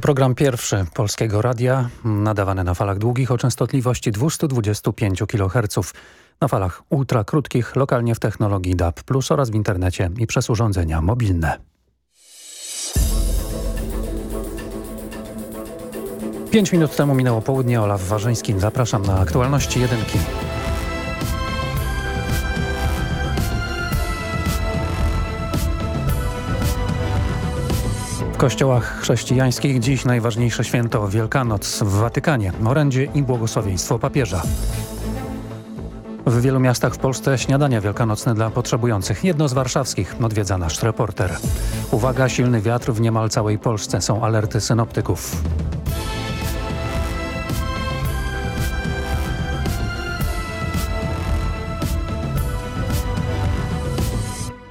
Program pierwszy Polskiego Radia, nadawany na falach długich o częstotliwości 225 kHz, na falach ultrakrótkich, lokalnie w technologii DAB+, oraz w internecie i przez urządzenia mobilne. Pięć minut temu minęło południe. Olaf Warzyński. Zapraszam na aktualności jedynki. Kościołach chrześcijańskich dziś najważniejsze święto Wielkanoc w Watykanie, orędzie i błogosławieństwo papieża. W wielu miastach w Polsce śniadania wielkanocne dla potrzebujących. Jedno z warszawskich odwiedza nasz reporter. Uwaga, silny wiatr w niemal całej Polsce. Są alerty synoptyków.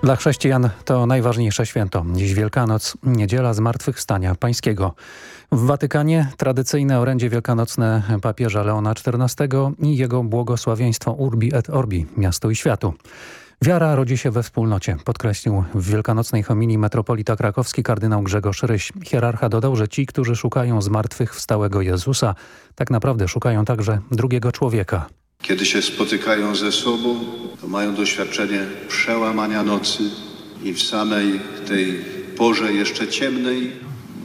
Dla chrześcijan to najważniejsze święto. Dziś Wielkanoc, niedziela Zmartwychwstania Pańskiego. W Watykanie tradycyjne orędzie wielkanocne papieża Leona XIV i jego błogosławieństwo Urbi et Orbi, miastu i światu. Wiara rodzi się we wspólnocie, podkreślił w wielkanocnej homilii metropolita krakowski kardynał Grzegorz Ryś. Hierarcha dodał, że ci, którzy szukają zmartwychwstałego Jezusa, tak naprawdę szukają także drugiego człowieka. Kiedy się spotykają ze sobą, to mają doświadczenie przełamania nocy i w samej tej porze jeszcze ciemnej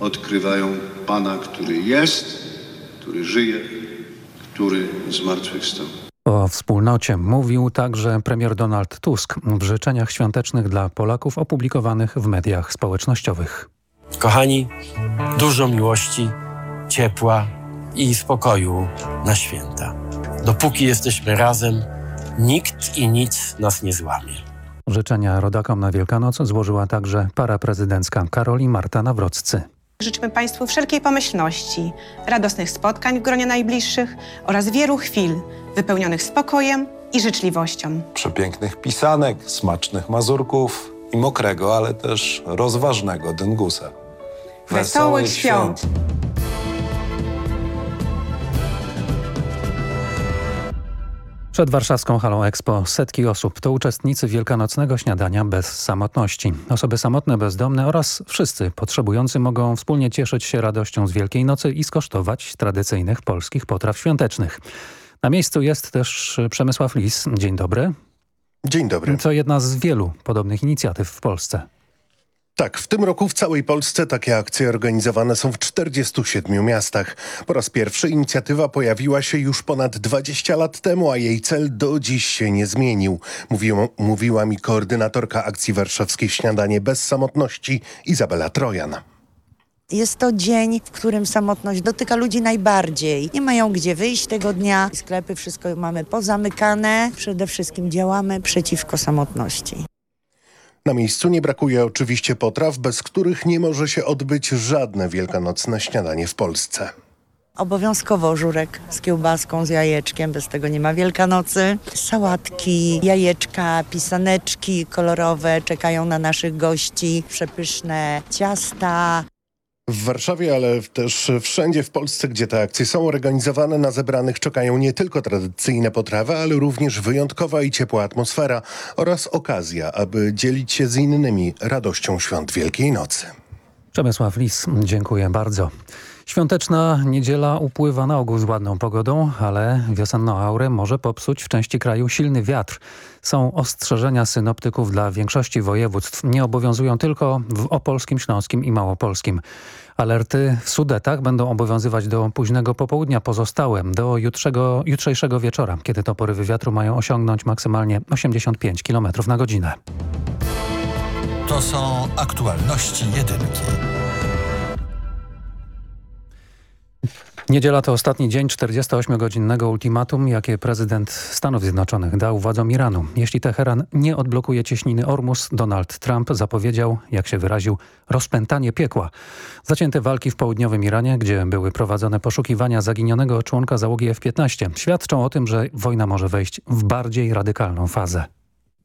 odkrywają Pana, który jest, który żyje, który zmartwychwstał. O wspólnocie mówił także premier Donald Tusk w życzeniach świątecznych dla Polaków opublikowanych w mediach społecznościowych. Kochani, dużo miłości, ciepła, i spokoju na święta. Dopóki jesteśmy razem, nikt i nic nas nie złamie. Życzenia rodakom na Wielkanoc złożyła także para prezydencka Karol i Marta Nawroccy. Życzymy Państwu wszelkiej pomyślności, radosnych spotkań w gronie najbliższych oraz wielu chwil wypełnionych spokojem i życzliwością. Przepięknych pisanek, smacznych mazurków i mokrego, ale też rozważnego dyngusa. Wesołych świąt! Przed warszawską halą Expo setki osób to uczestnicy wielkanocnego śniadania bez samotności. Osoby samotne, bezdomne oraz wszyscy potrzebujący mogą wspólnie cieszyć się radością z Wielkiej Nocy i skosztować tradycyjnych polskich potraw świątecznych. Na miejscu jest też Przemysław Lis. Dzień dobry. Dzień dobry. To jedna z wielu podobnych inicjatyw w Polsce. Tak, w tym roku w całej Polsce takie akcje organizowane są w 47 miastach. Po raz pierwszy inicjatywa pojawiła się już ponad 20 lat temu, a jej cel do dziś się nie zmienił. Mówiła, mi koordynatorka akcji warszawskiej Śniadanie bez samotności Izabela Trojan. Jest to dzień, w którym samotność dotyka ludzi najbardziej. Nie mają gdzie wyjść tego dnia. Sklepy, wszystko mamy pozamykane. Przede wszystkim działamy przeciwko samotności. Na miejscu nie brakuje oczywiście potraw, bez których nie może się odbyć żadne wielkanocne śniadanie w Polsce. Obowiązkowo żurek z kiełbaską, z jajeczkiem, bez tego nie ma Wielkanocy. Sałatki, jajeczka, pisaneczki kolorowe czekają na naszych gości, przepyszne ciasta. W Warszawie, ale też wszędzie w Polsce, gdzie te akcje są organizowane, na zebranych czekają nie tylko tradycyjne potrawy, ale również wyjątkowa i ciepła atmosfera oraz okazja, aby dzielić się z innymi radością świąt Wielkiej Nocy. Przemysław Lis, dziękuję bardzo. Świąteczna niedziela upływa na ogół z ładną pogodą, ale wiosenną aurę może popsuć w części kraju silny wiatr. Są ostrzeżenia synoptyków dla większości województw. Nie obowiązują tylko w Opolskim, Śląskim i Małopolskim. Alerty w Sudetach będą obowiązywać do późnego popołudnia pozostałe, do jutrzejszego wieczora, kiedy to porywy wiatru mają osiągnąć maksymalnie 85 km na godzinę. To są aktualności jedynki. Niedziela to ostatni dzień 48-godzinnego ultimatum, jakie prezydent Stanów Zjednoczonych dał władzom Iranu. Jeśli Teheran nie odblokuje cieśniny Ormus, Donald Trump zapowiedział, jak się wyraził, rozpętanie piekła. Zacięte walki w południowym Iranie, gdzie były prowadzone poszukiwania zaginionego członka załogi F-15, świadczą o tym, że wojna może wejść w bardziej radykalną fazę.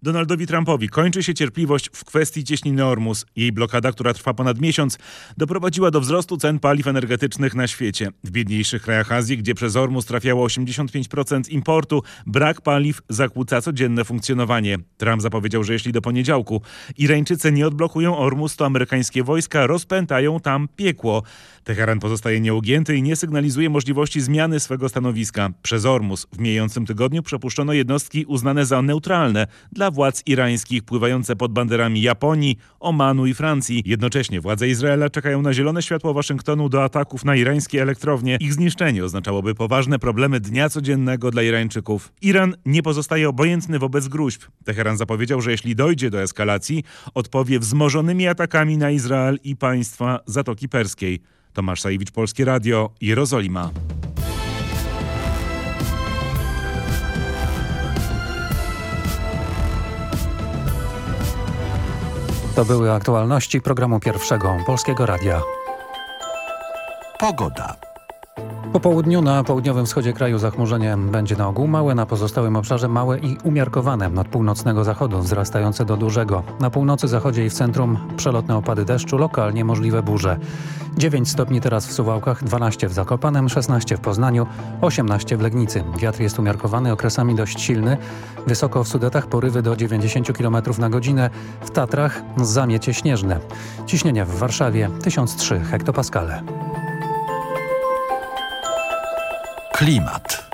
Donaldowi Trumpowi kończy się cierpliwość w kwestii cieśniny Ormus. Jej blokada, która trwa ponad miesiąc, doprowadziła do wzrostu cen paliw energetycznych na świecie. W biedniejszych krajach Azji, gdzie przez Ormus trafiało 85% importu, brak paliw zakłóca codzienne funkcjonowanie. Trump zapowiedział, że jeśli do poniedziałku Irańczycy nie odblokują Ormus, to amerykańskie wojska rozpętają tam piekło. Teheran pozostaje nieugięty i nie sygnalizuje możliwości zmiany swego stanowiska. Przez Ormus w mijającym tygodniu przepuszczono jednostki uznane za neutralne dla władz irańskich pływające pod banderami Japonii, Omanu i Francji. Jednocześnie władze Izraela czekają na zielone światło Waszyngtonu do ataków na irańskie elektrownie. Ich zniszczenie oznaczałoby poważne problemy dnia codziennego dla Irańczyków. Iran nie pozostaje obojętny wobec gruźb. Teheran zapowiedział, że jeśli dojdzie do eskalacji, odpowie wzmożonymi atakami na Izrael i państwa Zatoki Perskiej. Tomasz Sajewicz, Polskie Radio, Jerozolima. To były aktualności programu pierwszego Polskiego Radia. Pogoda. Po południu na południowym wschodzie kraju zachmurzenie będzie na ogół małe, na pozostałym obszarze małe i umiarkowane. Od północnego zachodu wzrastające do dużego. Na północy, zachodzie i w centrum przelotne opady deszczu, lokalnie możliwe burze. 9 stopni teraz w Suwałkach, 12 w Zakopanem, 16 w Poznaniu, 18 w Legnicy. Wiatr jest umiarkowany, okresami dość silny. Wysoko w Sudetach porywy do 90 km na godzinę. W Tatrach zamiecie śnieżne. Ciśnienie w Warszawie 1003 hektopaskale. Klimat.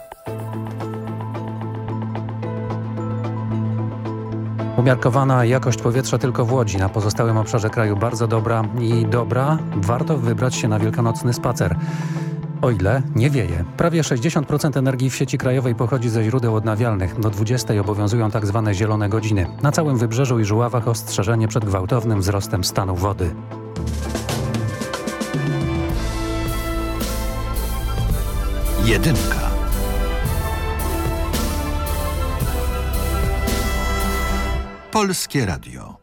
Umiarkowana jakość powietrza tylko w Łodzi. Na pozostałym obszarze kraju bardzo dobra i dobra. Warto wybrać się na wielkanocny spacer. O ile nie wieje. Prawie 60% energii w sieci krajowej pochodzi ze źródeł odnawialnych. Do 20 obowiązują tak zwane zielone godziny. Na całym Wybrzeżu i Żuławach ostrzeżenie przed gwałtownym wzrostem stanu wody. Jedynka. Polskie Radio.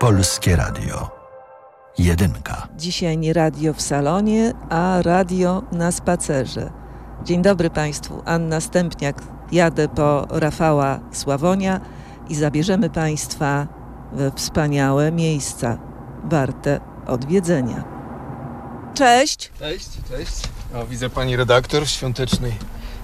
Polskie Radio. Jedynka. Dzisiaj nie radio w salonie, a radio na spacerze. Dzień dobry Państwu. Anna Stępniak. Jadę po Rafała Sławonia i zabierzemy Państwa we wspaniałe miejsca, warte odwiedzenia. Cześć! Cześć, cześć. O, widzę pani redaktor świątecznej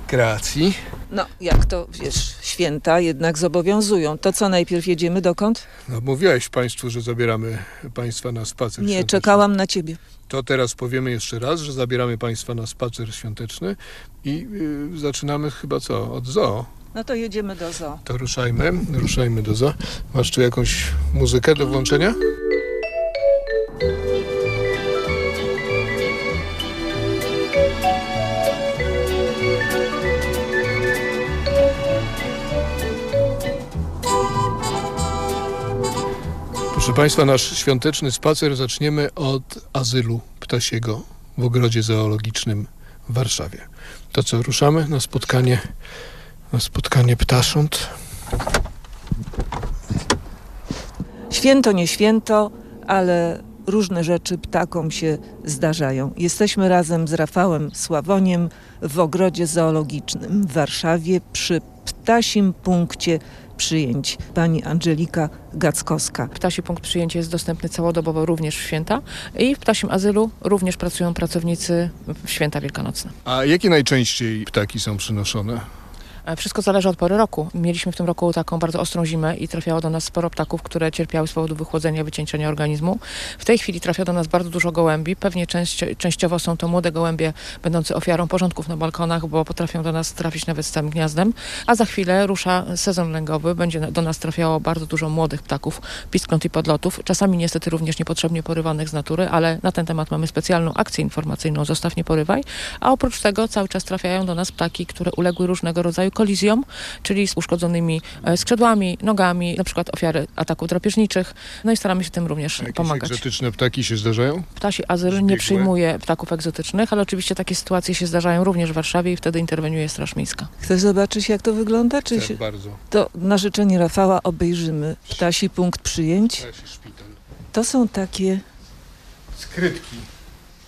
kreacji. No, jak to, wiesz, święta jednak zobowiązują. To co, najpierw jedziemy dokąd? No, mówiłeś państwu, że zabieramy państwa na spacer Nie, świąteczny. czekałam na ciebie. To teraz powiemy jeszcze raz, że zabieramy państwa na spacer świąteczny i y, zaczynamy chyba co? Od zoo. No to jedziemy do zoo. To ruszajmy, ruszajmy do zoo. Masz tu jakąś muzykę do włączenia? Proszę Państwa, nasz świąteczny spacer zaczniemy od azylu ptasiego w ogrodzie zoologicznym w Warszawie. To co, ruszamy na spotkanie, na spotkanie ptasząt? Święto, nie święto, ale różne rzeczy ptakom się zdarzają. Jesteśmy razem z Rafałem Sławoniem w ogrodzie zoologicznym w Warszawie przy ptasim punkcie przyjęć. Pani Angelika Gackowska. Ptasi punkt przyjęcia jest dostępny całodobowo również w święta i w ptasim azylu również pracują pracownicy w święta wielkanocne. A jakie najczęściej ptaki są przynoszone? E, Wszystko zależy od pory roku. Mieliśmy w tym roku taką bardzo ostrą zimę i trafiało do nas sporo ptaków, które cierpiały z powodu wychłodzenia, wycieńczenia organizmu. W tej chwili trafia do nas bardzo dużo gołębi. Pewnie część, częściowo są to młode gołębie będące ofiarą porządków na balkonach, bo potrafią do nas trafić nawet z całym gniazdem. A za chwilę rusza sezon lęgowy. Będzie do nas trafiało bardzo dużo młodych ptaków, piskląt i podlotów. Czasami niestety również niepotrzebnie porywanych z natury, ale na ten temat mamy specjalną akcję informacyjną Zostaw nie porywaj. A oprócz tego cały czas trafiają do nas ptaki, które uległy różnego rodzaju kolizjom, czyli z uszkodzonymi e, skrzydłami, nogami, na przykład ofiary ataków drapieżniczych. No i staramy się tym również Jakieś pomagać. egzotyczne ptaki się zdarzają? Ptasi azyl Zbiegłe? nie przyjmuje ptaków egzotycznych, ale oczywiście takie sytuacje się zdarzają również w Warszawie i wtedy interweniuje Straż Miejska. Chcesz zobaczyć, jak to wygląda? Czy Tak, się... bardzo. To na życzenie Rafała obejrzymy ptasi punkt przyjęć. Ptasi szpital. To są takie, Skrytki,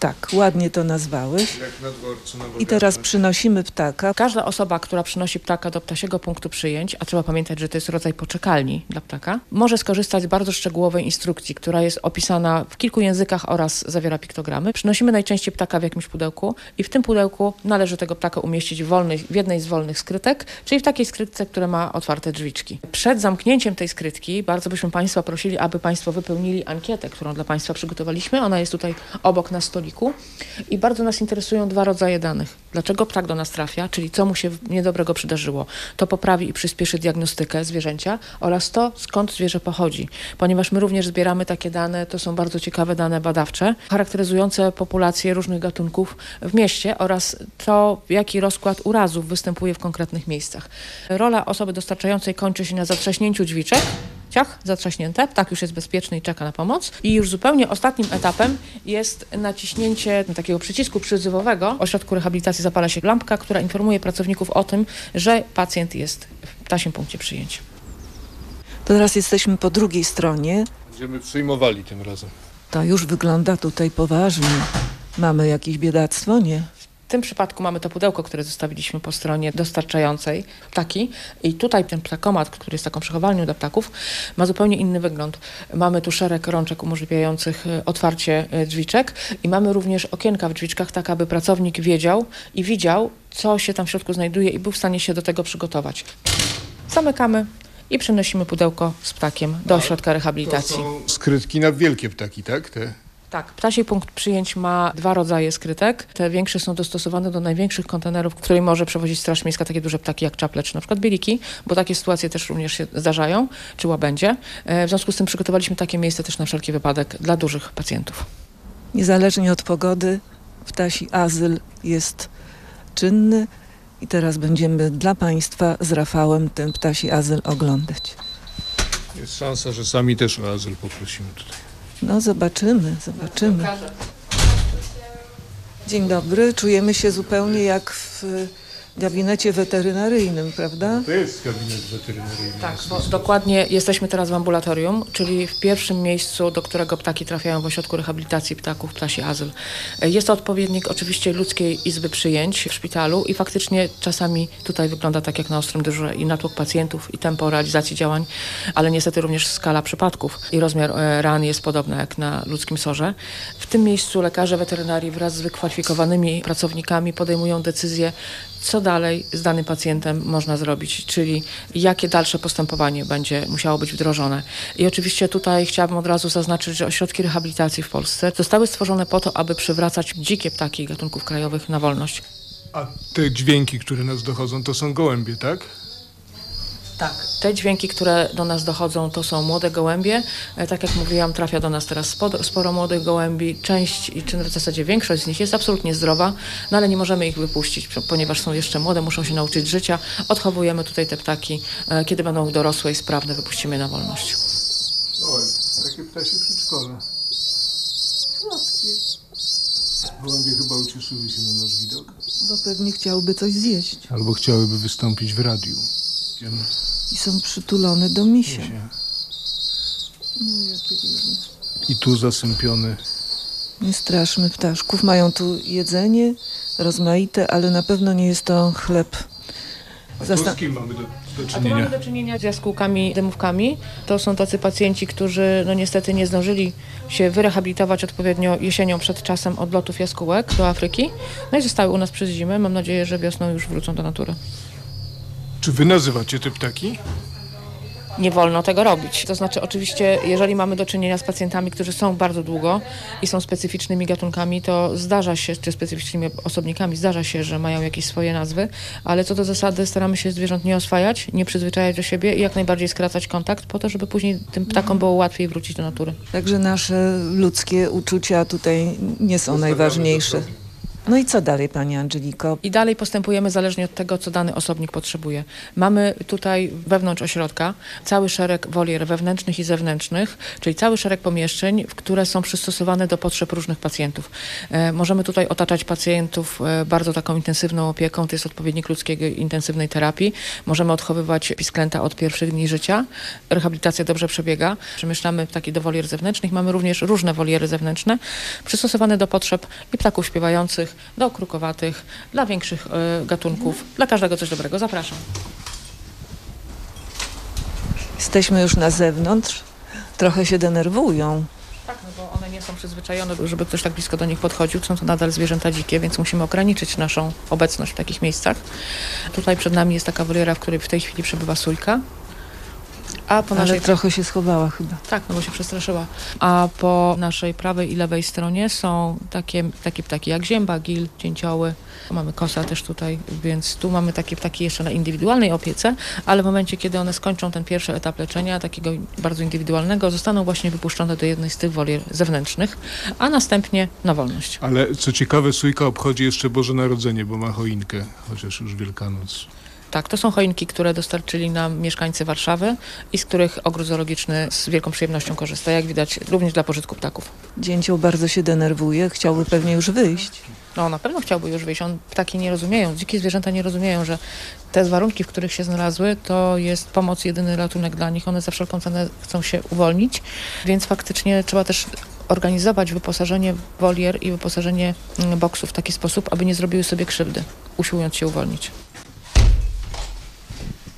tak, ładnie to nazwałeś. jak na dworcu na I teraz przynosimy ptaka. Każda osoba, która przynosi ptaka do ptasiego punktu przyjęć, a trzeba pamiętać, że to jest rodzaj poczekalni dla ptaka, może skorzystać z bardzo szczegółowej instrukcji, która jest opisana w kilku językach oraz zawiera piktogramy. Przynosimy najczęściej ptaka w jakimś pudełku i w tym pudełku należy tego ptaka umieścić w, wolnej, w jednej z wolnych skrytek, czyli w takiej skrytce, która ma otwarte drzwiczki. Przed zamknięciem tej skrytki bardzo byśmy Państwa prosili, aby Państwo wypełnili ankietę, którą dla Państwa przygotowaliśmy. Ona jest tutaj obok na stoliku i bardzo nas interesują dwa rodzaje danych. Dlaczego ptak do nas trafia, czyli co mu się niedobrego przydarzyło. To poprawi i przyspieszy diagnostykę zwierzęcia oraz to, skąd zwierzę pochodzi. Ponieważ my również zbieramy takie dane, to są bardzo ciekawe dane badawcze, charakteryzujące populacje różnych gatunków w mieście oraz to, jaki rozkład urazów występuje w konkretnych miejscach. Rola osoby dostarczającej kończy się na zatrzaśnięciu drzwiczek, ciach, zatrzaśnięte, ptak już jest bezpieczny i czeka na pomoc. I już zupełnie ostatnim etapem jest naciśnięcie takiego przycisku przyzywowego. W ośrodku rehabilitacji zapala się lampka, która informuje pracowników o tym, że pacjent jest w ptasim punkcie przyjęcia. To teraz jesteśmy po drugiej stronie. Będziemy przyjmowali tym razem. To już wygląda tutaj poważnie. Mamy jakieś biedactwo? Nie. W tym przypadku mamy to pudełko, które zostawiliśmy po stronie dostarczającej ptaki i tutaj ten ptakomat, który jest taką przechowalnią dla ptaków, ma zupełnie inny wygląd. Mamy tu szereg rączek umożliwiających e, otwarcie e, drzwiczek i mamy również okienka w drzwiczkach, tak aby pracownik wiedział i widział, co się tam w środku znajduje i był w stanie się do tego przygotować. Zamykamy i przenosimy pudełko z ptakiem do ośrodka To rehabilitacji. są skrytki na wielkie ptaki, tak? Te Tak, ptasi punkt przyjęć ma dwa rodzaje skrytek. Te większe są dostosowane do największych kontenerów, które może przewozić Straż Miejska, takie duże ptaki jak czaple, czy na przykład bieliki, bo takie sytuacje też również się zdarzają, czy łabędzie. E, W związku z tym przygotowaliśmy takie miejsce też na wszelki wypadek dla dużych pacjentów. Niezależnie od pogody, ptasi azyl jest czynny i teraz będziemy dla Państwa z Rafałem ten ptasi azyl oglądać. jest szansa, że sami też o azyl poprosimy tutaj. No zobaczymy, zobaczymy. Dzień dobry, czujemy się zupełnie jak w gabinecie weterynaryjnym, prawda? To jest gabinet weterynaryjny. Tak, bo dokładnie jesteśmy teraz w ambulatorium, czyli w pierwszym miejscu, do którego ptaki trafiają w ośrodku rehabilitacji ptaków, ptasi azyl. Jest to odpowiednik oczywiście ludzkiej izby przyjęć w szpitalu i faktycznie czasami tutaj wygląda tak jak na ostrym dyżurze i natłok pacjentów i tempo realizacji działań, ale niestety również skala przypadków i rozmiar e, ran jest podobny jak na ludzkim sorze. W tym miejscu lekarze weterynarii wraz z wykwalifikowanymi pracownikami podejmują decyzję, co dalej z danym pacjentem można zrobić, czyli jakie dalsze postępowanie będzie musiało być wdrożone. I oczywiście tutaj chciałabym od razu zaznaczyć, że ośrodki rehabilitacji w Polsce zostały stworzone po to, aby przywracać dzikie ptaki gatunków krajowych na wolność. A te dźwięki, które nas dochodzą, to są gołębie, tak? Tak. Te dźwięki, które do nas dochodzą, to są młode gołębie. E, Tak jak mówiłam, trafia do nas teraz sporo, sporo młodych gołębi. Część, i czy w zasadzie większość z nich jest absolutnie zdrowa, no ale nie możemy ich wypuścić, ponieważ są jeszcze młode, muszą się nauczyć życia. Odchowujemy tutaj te ptaki. E, Kiedy będą dorosłe i sprawne, wypuścimy na wolność. Oj, takie ptasie przedszkole. Gołębie chyba ucieszyły się na nasz widok. Bo pewnie chciałby coś zjeść Albo chciałyby wystąpić w radiu. I są przytulone do misia. No jakie biedne. I tu zasępiony. Nie straszmy ptaszków. Mają tu jedzenie rozmaite, ale na pewno nie jest to chleb. A Zastan- tu z kim mamy do, do A tu mamy czynienia? do czynienia z jaskółkami, dymówkami. To są tacy pacjenci, którzy no niestety nie zdążyli się wyrehabilitować odpowiednio jesienią przed czasem odlotów jaskółek do Afryki. No i zostały u nas przez zimę. Mam nadzieję, że wiosną już wrócą do natury. Czy wy nazywacie te ptaki? Nie wolno tego robić. To znaczy, oczywiście, jeżeli mamy do czynienia z pacjentami, którzy są bardzo długo i są specyficznymi gatunkami, to zdarza się, czy specyficznymi osobnikami, zdarza się, że mają jakieś swoje nazwy, ale co do zasady staramy się zwierząt nie oswajać, nie przyzwyczajać do siebie i jak najbardziej skracać kontakt po to, żeby później tym ptakom było łatwiej wrócić do natury. Także nasze ludzkie uczucia tutaj nie są najważniejsze. No i co dalej, Pani Angeliko? I dalej postępujemy zależnie od tego, co dany osobnik potrzebuje. Mamy tutaj wewnątrz ośrodka cały szereg wolier wewnętrznych i zewnętrznych, czyli cały szereg pomieszczeń, które są przystosowane do potrzeb różnych pacjentów. E, możemy tutaj otaczać pacjentów e, bardzo taką intensywną opieką, to jest odpowiednik ludzkiego intensywnej terapii. Możemy odchowywać pisklęta od pierwszych dni życia. Rehabilitacja dobrze przebiega. Przemieszczamy ptaki do wolier zewnętrznych. Mamy również różne woliery zewnętrzne, przystosowane do potrzeb i ptaków śpiewających, do krukowatych, dla większych e, gatunków, dla każdego coś dobrego. Zapraszam. Jesteśmy już na zewnątrz. Trochę się denerwują. Tak, no bo one nie są przyzwyczajone, żeby ktoś tak blisko do nich podchodził. Są to nadal zwierzęta dzikie, więc musimy ograniczyć naszą obecność w takich miejscach. Tutaj przed nami jest taka woliera, w której w tej chwili przebywa sójka. A po Ale naszej trochę się schowała chyba. Tak, no bo się przestraszyła. A po naszej prawej i lewej stronie są takie, takie ptaki jak zięba, gil, dzięcioły. Mamy kosa też tutaj, więc tu mamy takie ptaki jeszcze na indywidualnej opiece, ale w momencie, kiedy one skończą ten pierwszy etap leczenia, takiego bardzo indywidualnego, zostaną właśnie wypuszczone do jednej z tych wolier zewnętrznych, a następnie na wolność. Ale co ciekawe, Sójka obchodzi jeszcze Boże Narodzenie, bo ma choinkę, chociaż już Wielkanoc. Tak, to są choinki, które dostarczyli nam mieszkańcy Warszawy i z których ogród zoologiczny z wielką przyjemnością korzysta, jak widać, również dla pożytku ptaków. Dzięcioł bardzo się denerwuje, chciałby pewnie już wyjść. No, na pewno chciałby już wyjść. On, ptaki nie rozumieją, dzikie zwierzęta nie rozumieją, że te warunki, w których się znalazły, to jest pomoc, jedyny ratunek dla nich. One za wszelką cenę chcą się uwolnić, więc faktycznie trzeba też organizować wyposażenie wolier i wyposażenie mm, boksów w taki sposób, aby nie zrobiły sobie krzywdy, usiłując się uwolnić.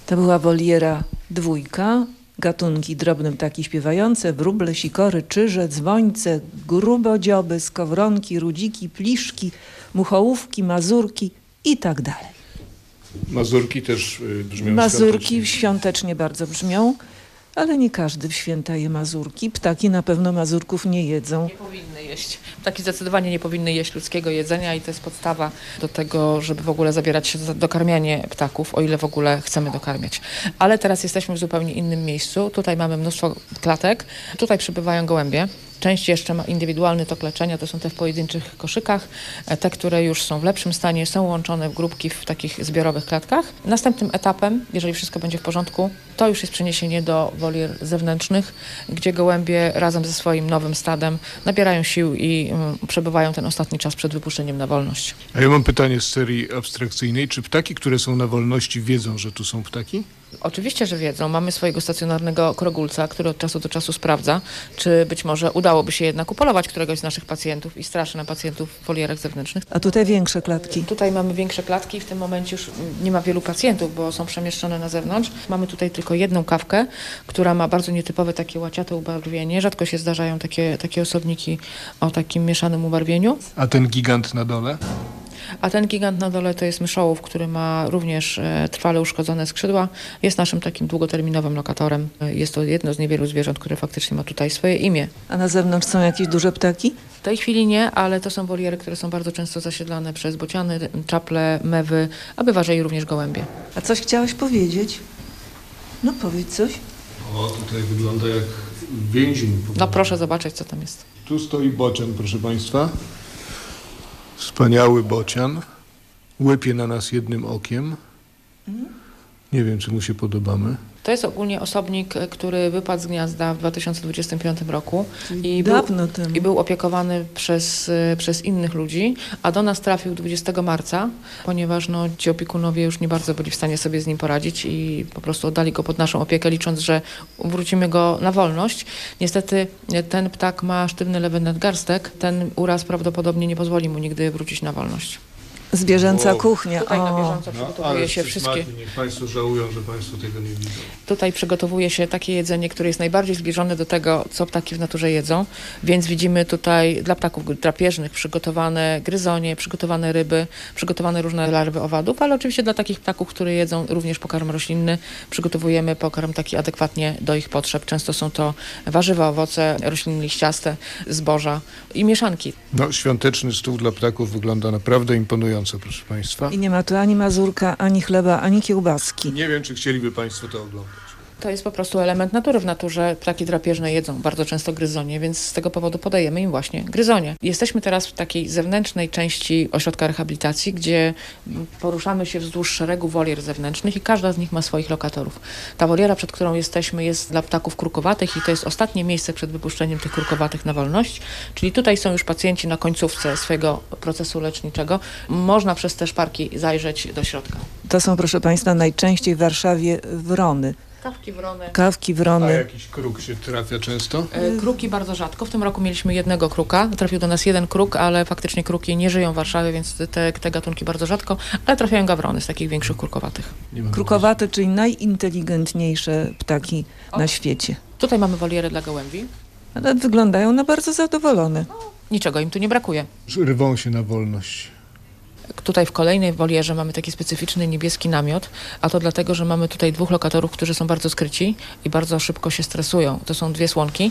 To była woliera dwójka. Gatunki drobne ptaki śpiewające, wróble, sikory, czyże, dzwońce, grubodzioby, skowronki, rudziki, pliszki, muchołówki, mazurki i tak dalej. Mazurki też y, brzmią Mazurki świątecznie. świątecznie bardzo brzmią, ale nie każdy święta je mazurki. Ptaki na pewno mazurków nie jedzą. Nie powinny jeść. Ptaki zdecydowanie nie powinny jeść ludzkiego jedzenia i to jest podstawa do tego, żeby w ogóle zabierać się za dokarmianie ptaków, o ile w ogóle chcemy dokarmiać. Ale teraz jesteśmy w zupełnie innym miejscu. Tutaj mamy mnóstwo klatek. Tutaj przybywają gołębie. Część jeszcze ma indywidualny tok leczenia, to są te w pojedynczych koszykach. E, Te, które już są w lepszym stanie, są łączone w grupki w takich zbiorowych klatkach. Następnym etapem, jeżeli wszystko będzie w porządku, to już jest przeniesienie do wolier zewnętrznych, gdzie gołębie razem ze swoim nowym stadem nabierają sił i mm, przebywają ten ostatni czas przed wypuszczeniem na wolność. A ja mam pytanie z serii abstrakcyjnej. Czy ptaki, które są na wolności wiedzą, że tu są ptaki? Oczywiście, że wiedzą. Mamy swojego stacjonarnego krogulca, który od czasu do czasu sprawdza, czy być może udałoby się jednak upolować któregoś z naszych pacjentów i straszy na pacjentów w wolierach zewnętrznych. A tutaj większe klatki. Tutaj mamy większe klatki, w tym momencie już nie ma wielu pacjentów, bo są przemieszczone na zewnątrz. Mamy tutaj tylko jedną kawkę, która ma bardzo nietypowe takie łaciate ubarwienie. Rzadko się zdarzają takie, takie osobniki o takim mieszanym ubarwieniu. A ten gigant na dole? A ten gigant na dole to jest myszołów, który ma również e, trwale uszkodzone skrzydła. Jest naszym takim długoterminowym lokatorem. Jest to jedno z niewielu zwierząt, które faktycznie ma tutaj swoje imię. A na zewnątrz są jakieś duże ptaki? W tej chwili nie, ale to są woliery, które są bardzo często zasiedlane przez bociany, czaple, mewy, a bywa, że i również gołębie. A coś chciałeś powiedzieć? No powiedz coś. O, tutaj wygląda jak więzień. No proszę zobaczyć, co tam jest. Tu stoi bocian, proszę Państwa. Wspaniały bocian. Łypie na nas jednym okiem. Nie wiem, czy mu się podobamy. To jest ogólnie osobnik, e, który wypadł z gniazda w 2025 roku i był, Dawno temu. i był opiekowany przez, e, przez innych ludzi, a do nas trafił 20 marca, ponieważ no, ci opiekunowie już nie bardzo byli w stanie sobie z nim poradzić i po prostu oddali go pod naszą opiekę, licząc, że wrócimy go na wolność. Niestety e, ten ptak ma sztywny lewy nadgarstek. Ten uraz prawdopodobnie nie pozwoli mu nigdy wrócić na wolność. Zwierzęca Wow. kuchnia. Tutaj na bieżąco przygotowuje się wszystkie... Niech Państwo żałują, że Państwo tego nie widzą. Tutaj przygotowuje się takie jedzenie, które jest najbardziej zbliżone do tego, co ptaki w naturze jedzą, więc widzimy tutaj dla ptaków drapieżnych przygotowane gryzonie, przygotowane ryby, przygotowane różne larwy owadów, ale oczywiście dla takich ptaków, które jedzą również pokarm roślinny, przygotowujemy pokarm taki adekwatnie do ich potrzeb. Często są to warzywa, owoce, rośliny liściaste, zboża i mieszanki. No, świąteczny stół dla ptaków wygląda naprawdę imponująco, proszę Państwa. I nie ma tu ani mazurka, ani chleba, ani kiełbaski. Nie wiem, czy chcieliby Państwo to oglądać. To jest po prostu element natury w naturze. Ptaki drapieżne jedzą bardzo często gryzonie, więc z tego powodu podajemy im właśnie gryzonie. Jesteśmy teraz w takiej zewnętrznej części ośrodka rehabilitacji, gdzie poruszamy się wzdłuż szeregu wolier zewnętrznych i każda z nich ma swoich lokatorów. Ta woliera, przed którą jesteśmy, jest dla ptaków krukowatych i to jest ostatnie miejsce przed wypuszczeniem tych krukowatych na wolność. Czyli tutaj są już pacjenci na końcówce swojego procesu leczniczego. Można przez te szparki zajrzeć do środka. To są, proszę Państwa, najczęściej w Warszawie wrony. Kawki wrony. Kawki, A wrony. jakiś kruk się trafia często? E, Kruki bardzo rzadko. W tym roku mieliśmy jednego kruka. Trafił do nas jeden kruk, ale faktycznie kruki nie żyją w Warszawie, więc te, te gatunki bardzo rzadko, ale trafiają gawrony z takich większych kurkowatych. Krukowate, czyli najinteligentniejsze ptaki na świecie. Tutaj mamy woliery dla gołębi. Ale wyglądają na bardzo zadowolone. Niczego im tu nie brakuje. Rwą się na wolność. Tutaj w kolejnej wolierze mamy taki specyficzny niebieski namiot, a to dlatego, że mamy tutaj dwóch lokatorów, którzy są bardzo skryci i bardzo szybko się stresują. To są dwie słonki.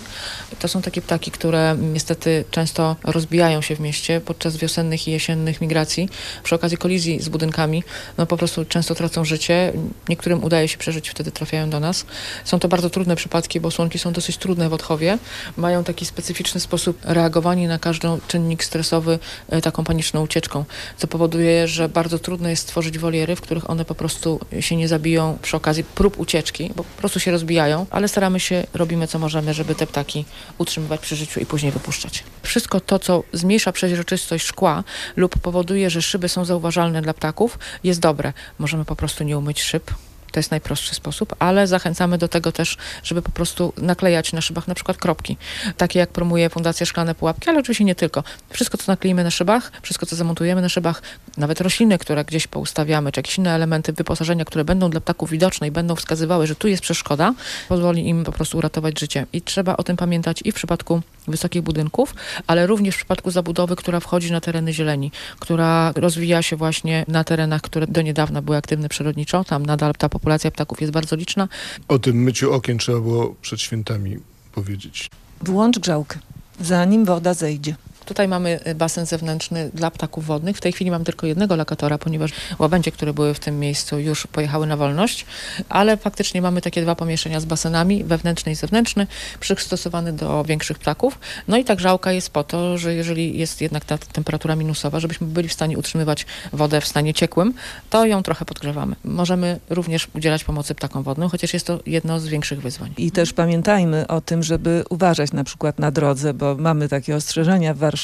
To są takie ptaki, które niestety często rozbijają się w mieście podczas wiosennych i jesiennych migracji. Przy okazji kolizji z budynkami, no po prostu często tracą życie. Niektórym udaje się przeżyć, wtedy trafiają do nas. Są to bardzo trudne przypadki, bo słonki są dosyć trudne w odchowie. Mają taki specyficzny sposób reagowania na każdy czynnik stresowy e, taką paniczną ucieczką, co powoduje, że bardzo trudno jest stworzyć woliery, w których one po prostu się nie zabiją przy okazji prób ucieczki, bo po prostu się rozbijają, ale staramy się, robimy co możemy, żeby te ptaki utrzymywać przy życiu i później wypuszczać. Wszystko to, co zmniejsza przeźroczystość szkła lub powoduje, że szyby są zauważalne dla ptaków, jest dobre. Możemy po prostu nie umyć szyb, to jest najprostszy sposób, ale zachęcamy do tego też, żeby po prostu naklejać na szybach na przykład kropki, takie jak promuje Fundacja Szklane Pułapki, ale oczywiście nie tylko. Wszystko, co nakleimy na szybach, wszystko, co zamontujemy na szybach, nawet rośliny, które gdzieś poustawiamy, czy jakieś inne elementy wyposażenia, które będą dla ptaków widoczne i będą wskazywały, że tu jest przeszkoda, pozwoli im po prostu uratować życie. I trzeba o tym pamiętać i w przypadku wysokich budynków, ale również w przypadku zabudowy, która wchodzi na tereny zieleni, która rozwija się właśnie na terenach, które do niedawna były aktywne przyrodniczo. Tam nadal ta populacja ptaków jest bardzo liczna. O tym myciu okien trzeba było przed świętami powiedzieć. Włącz grzałkę, zanim woda zejdzie. Tutaj mamy y, basen zewnętrzny dla ptaków wodnych. W tej chwili mam tylko jednego lokatora, ponieważ łabędzie, które były w tym miejscu już pojechały na wolność, ale faktycznie mamy takie dwa pomieszczenia z basenami, wewnętrzny i zewnętrzny, przystosowany do większych ptaków. No i ta grzałka jest po to, że jeżeli jest jednak ta temperatura minusowa, żebyśmy byli w stanie utrzymywać wodę w stanie ciekłym, to ją trochę podgrzewamy. Możemy również udzielać pomocy ptakom wodnym, chociaż jest to jedno z większych wyzwań. I też pamiętajmy o tym, żeby uważać na przykład na drodze, bo mamy takie ostrzeżenia w Warszawie,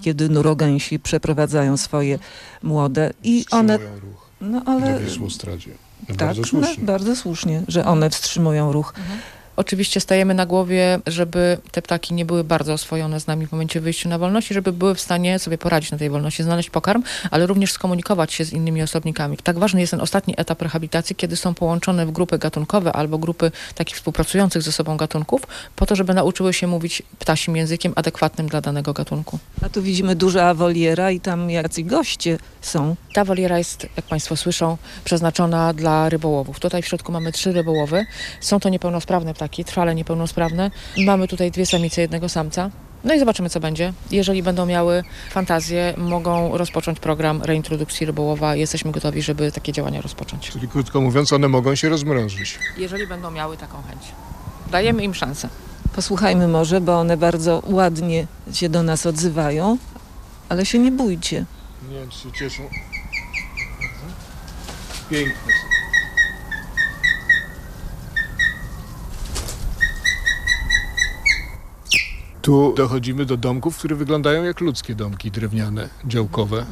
kiedy nurogęsi przeprowadzają swoje młode i one... Wstrzymują ruch No na ale Wisłostradzie. No, tak, bardzo no, słusznie. bardzo słusznie, że one wstrzymują ruch. Oczywiście stajemy na głowie, żeby te ptaki nie były bardzo oswojone z nami w momencie wyjścia na wolność i żeby były w stanie sobie poradzić na tej wolności, znaleźć pokarm, ale również skomunikować się z innymi osobnikami. Tak ważny jest ten ostatni etap rehabilitacji, kiedy są połączone w grupy gatunkowe albo grupy takich współpracujących ze sobą gatunków, po to, żeby nauczyły się mówić ptasim językiem adekwatnym dla danego gatunku. A tu widzimy duża woliera i tam jacyś goście są. Ta woliera jest, jak Państwo słyszą, przeznaczona dla rybołowów. Tutaj w środku mamy trzy rybołowy. Są to niepełnosprawne ptaki, trwale niepełnosprawne. Mamy tutaj dwie samice, jednego samca. No i zobaczymy, co będzie. Jeżeli będą miały fantazję, mogą rozpocząć program reintrodukcji rybołowa. Jesteśmy gotowi, żeby takie działania rozpocząć. Czyli krótko mówiąc, one mogą się rozmrozić. Jeżeli będą miały taką chęć. Dajemy im szansę. Posłuchajmy może, bo one bardzo ładnie się do nas odzywają, ale się nie bójcie. Nie wiem, czy się cieszą. Piękne Tu dochodzimy do domków, które wyglądają jak ludzkie domki drewniane, działkowe.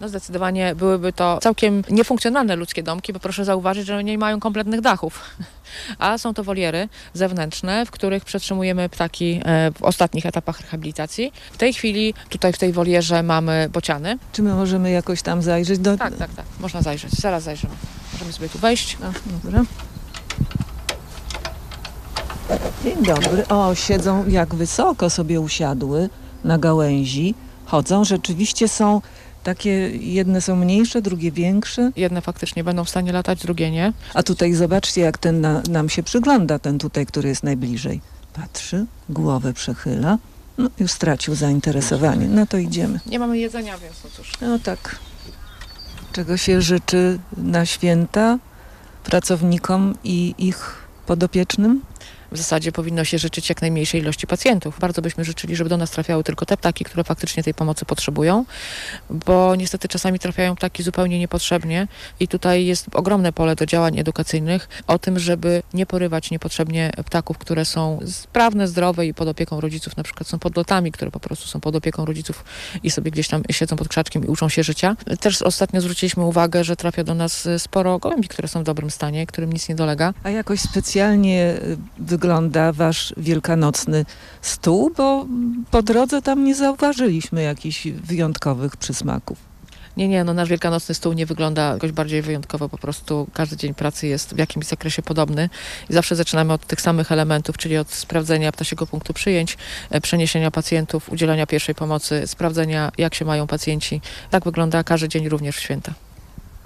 No zdecydowanie byłyby to całkiem niefunkcjonalne ludzkie domki, bo proszę zauważyć, że nie mają kompletnych dachów. A są to woliery zewnętrzne, w których przetrzymujemy ptaki e, w ostatnich etapach rehabilitacji. W tej chwili tutaj w tej wolierze mamy bociany. Czy my możemy jakoś tam zajrzeć? Do... Tak, tak, tak. Można zajrzeć. Zaraz zajrzymy. Możemy sobie tu wejść. A, dobra. Dzień dobry. O, siedzą jak wysoko sobie usiadły na gałęzi. Chodzą, rzeczywiście są takie, jedne są mniejsze, drugie większe. Jedne faktycznie będą w stanie latać, drugie nie. A tutaj zobaczcie, jak ten na, nam się przygląda, ten tutaj, który jest najbliżej. Patrzy, głowę przechyla. No, już stracił zainteresowanie. No to idziemy. Nie mamy jedzenia, więc no cóż. No tak. Czego się życzy na święta pracownikom i ich podopiecznym? W zasadzie powinno się życzyć jak najmniejszej ilości pacjentów. Bardzo byśmy życzyli, żeby do nas trafiały tylko te ptaki, które faktycznie tej pomocy potrzebują, bo niestety czasami trafiają ptaki zupełnie niepotrzebnie i tutaj jest ogromne pole do działań edukacyjnych o tym, żeby nie porywać niepotrzebnie ptaków, które są sprawne, zdrowe i pod opieką rodziców, na przykład są podlotami, które po prostu są pod opieką rodziców i sobie gdzieś tam siedzą pod krzaczkiem i uczą się życia. Też ostatnio zwróciliśmy uwagę, że trafia do nas sporo gołębi, które są w dobrym stanie, którym nic nie dolega. A jakoś specjalnie y, wygląda wasz wielkanocny stół, bo po drodze tam nie zauważyliśmy jakichś wyjątkowych przysmaków. Nie, nie, no nasz wielkanocny stół nie wygląda jakoś bardziej wyjątkowo, po prostu każdy dzień pracy jest w jakimś zakresie podobny i zawsze zaczynamy od tych samych elementów, czyli od sprawdzenia ptasiego punktu przyjęć, e, przeniesienia pacjentów, udzielania pierwszej pomocy, sprawdzenia jak się mają pacjenci. Tak wygląda każdy dzień również w święta.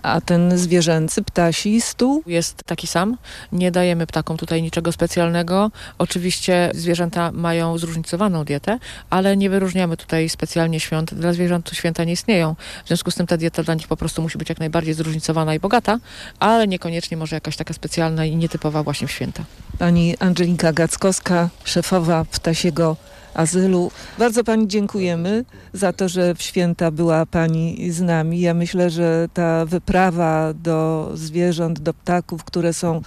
A ten zwierzęcy, ptasi stół? Jest taki sam. Nie dajemy ptakom tutaj niczego specjalnego. Oczywiście zwierzęta mają zróżnicowaną dietę, ale nie wyróżniamy tutaj specjalnie świąt. Dla zwierząt święta nie istnieją. W związku z tym ta dieta dla nich po prostu musi być jak najbardziej zróżnicowana i bogata, ale niekoniecznie może jakaś taka specjalna i nietypowa właśnie w święta. Pani Angelika Gackowska, szefowa ptasiego azylu. Bardzo Pani dziękujemy za to, że w święta była Pani z nami. Ja myślę, że ta wyprawa do zwierząt, do ptaków, które są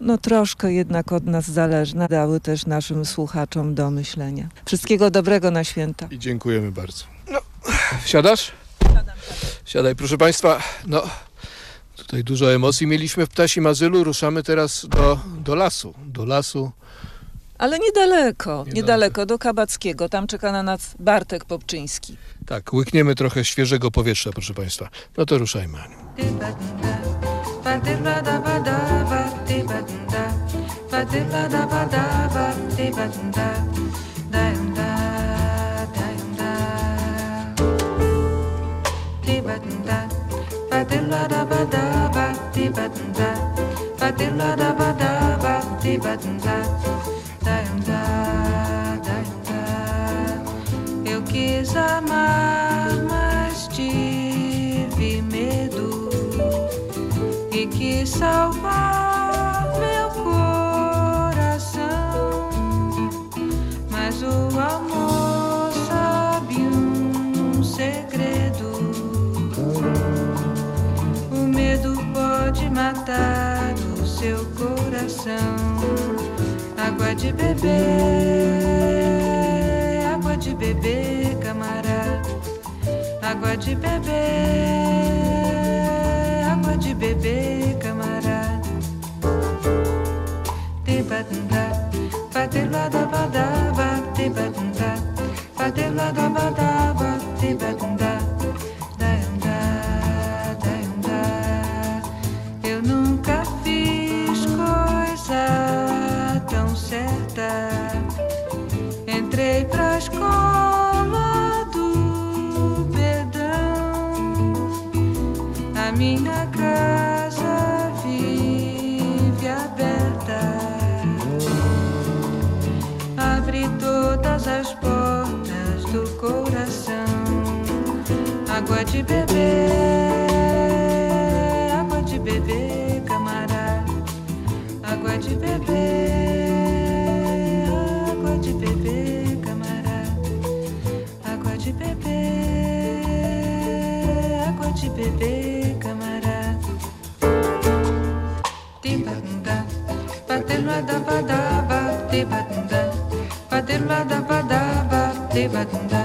no troszkę jednak od nas zależne, dały też naszym słuchaczom do myślenia. Wszystkiego dobrego na święta. I dziękujemy bardzo. No, siadasz? Siadaj, proszę Państwa. No, tutaj dużo emocji mieliśmy w ptasim azylu. Ruszamy teraz do, do lasu. Do lasu. Ale niedaleko, niedaleko, do Kabackiego. Tam czeka na nas Bartek Popczyński. Tak, łykniemy trochę świeżego powietrza, proszę Państwa. No to ruszajmy. Aniu. Quis amar, mas tive medo e quis salvar meu coração. Mas o amor sabe um segredo. O medo pode matar o seu coração. Água de beber, de beber, camarada. Água de beber, água de beber, camarada. Te batunda, bate lá da badaba, te batunda, bate lá da badaba, Água de bebê, água de bebê, camará. Água de bebê, água de bebê, camarada. Água de bebê, água de bebê, camará. Tibatunda, patelua da badaba, tibatunda, patelua da badaba, tibatunda.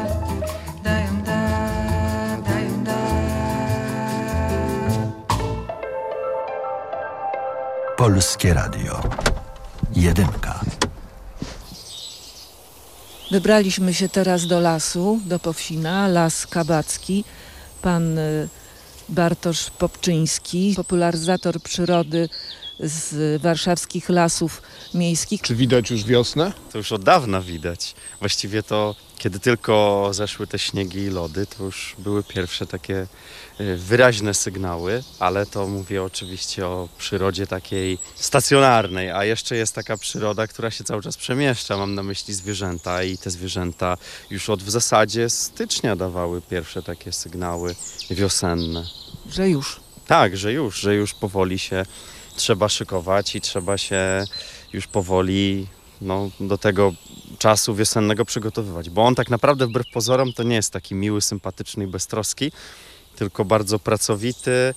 Polskie Radio. Jedynka. Wybraliśmy się teraz do lasu, do Powsina, Las Kabacki. Pan y, Bartosz Popczyński, popularyzator przyrody z warszawskich lasów miejskich. Czy widać już wiosnę? To już od dawna widać. Właściwie to, kiedy tylko zeszły te śniegi i lody, to już były pierwsze takie y, wyraźne sygnały, ale to mówię oczywiście o przyrodzie takiej stacjonarnej, a jeszcze jest taka przyroda, która się cały czas przemieszcza. Mam na myśli zwierzęta i te zwierzęta już od w zasadzie stycznia dawały pierwsze takie sygnały wiosenne. Że już. Tak, że już, że już powoli się trzeba szykować i trzeba się już powoli no, do tego czasu wiosennego przygotowywać. Bo on tak naprawdę wbrew pozorom to nie jest taki miły, sympatyczny i beztroski, tylko bardzo pracowity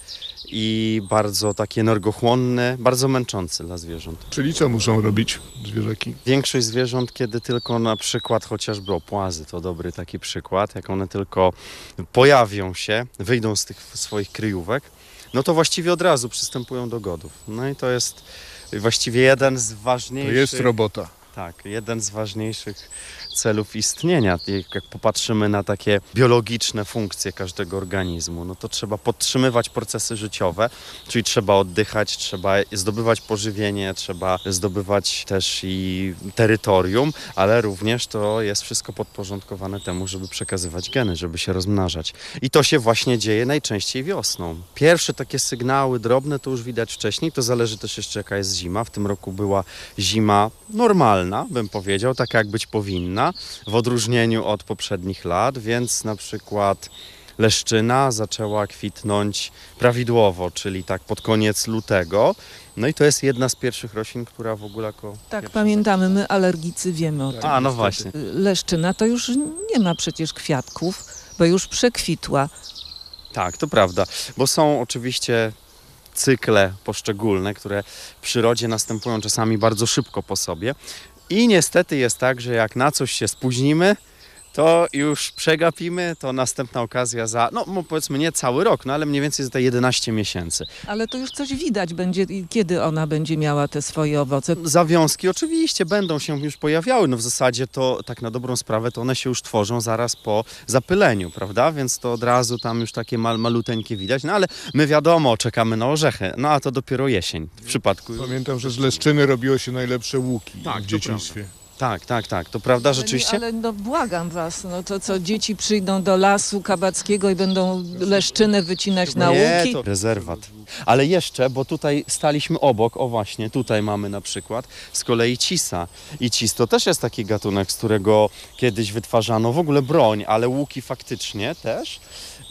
i bardzo taki energochłonny, bardzo męczący dla zwierząt. Czyli co muszą robić zwierzaki? Większość zwierząt, kiedy tylko na przykład chociażby opłazy, to dobry taki przykład, jak one tylko pojawią się, wyjdą z tych swoich kryjówek, no to właściwie od razu przystępują do godów. No i to jest właściwie jeden z To ważniejszych... jest robota. Tak, jeden z ważniejszych celów istnienia. Jak popatrzymy na takie biologiczne funkcje każdego organizmu, no to trzeba podtrzymywać procesy życiowe, czyli trzeba oddychać, trzeba zdobywać pożywienie, trzeba zdobywać też i terytorium, ale również to jest wszystko podporządkowane temu, żeby przekazywać geny, żeby się rozmnażać. I to się właśnie dzieje najczęściej wiosną. Pierwsze takie sygnały drobne to już widać wcześniej, to zależy też jeszcze jaka jest zima. W tym roku była zima normalna, bym powiedział, taka jak być powinna, w odróżnieniu od poprzednich lat, więc na przykład leszczyna zaczęła kwitnąć prawidłowo, czyli tak pod koniec lutego. No i to jest jedna z pierwszych roślin, która w ogóle jako... Tak, pamiętamy, my alergicy wiemy o tym. A, no właśnie. Leszczyna to już nie ma przecież kwiatków, bo już przekwitła. Tak, to prawda, bo są oczywiście cykle poszczególne, które w przyrodzie następują czasami bardzo szybko po sobie. I niestety jest tak, że jak na coś się spóźnimy, to już przegapimy, to następna okazja za, no powiedzmy nie cały rok, no ale mniej więcej za te 11 miesięcy. Ale to już coś widać będzie, i kiedy ona będzie miała te swoje owoce. Zawiązki oczywiście będą się już pojawiały, no w zasadzie to tak na dobrą sprawę to one się już tworzą zaraz po zapyleniu, prawda? Więc to od razu tam już takie mal, maluteńkie widać, no ale my wiadomo, czekamy na orzechy, no a to dopiero jesień w przypadku... Pamiętam, że z leszczyny robiło się najlepsze łuki Tak, w dzieciństwie. Tak, tak, tak. To prawda rzeczywiście? Ale, no błagam was, no to co, dzieci przyjdą do lasu kabackiego i będą leszczynę wycinać na Nie, łuki? to rezerwat. Ale jeszcze, bo tutaj staliśmy obok, o właśnie, tutaj mamy na przykład z kolei cisa. I cis to też jest taki gatunek, z którego kiedyś wytwarzano w ogóle broń, ale łuki faktycznie też.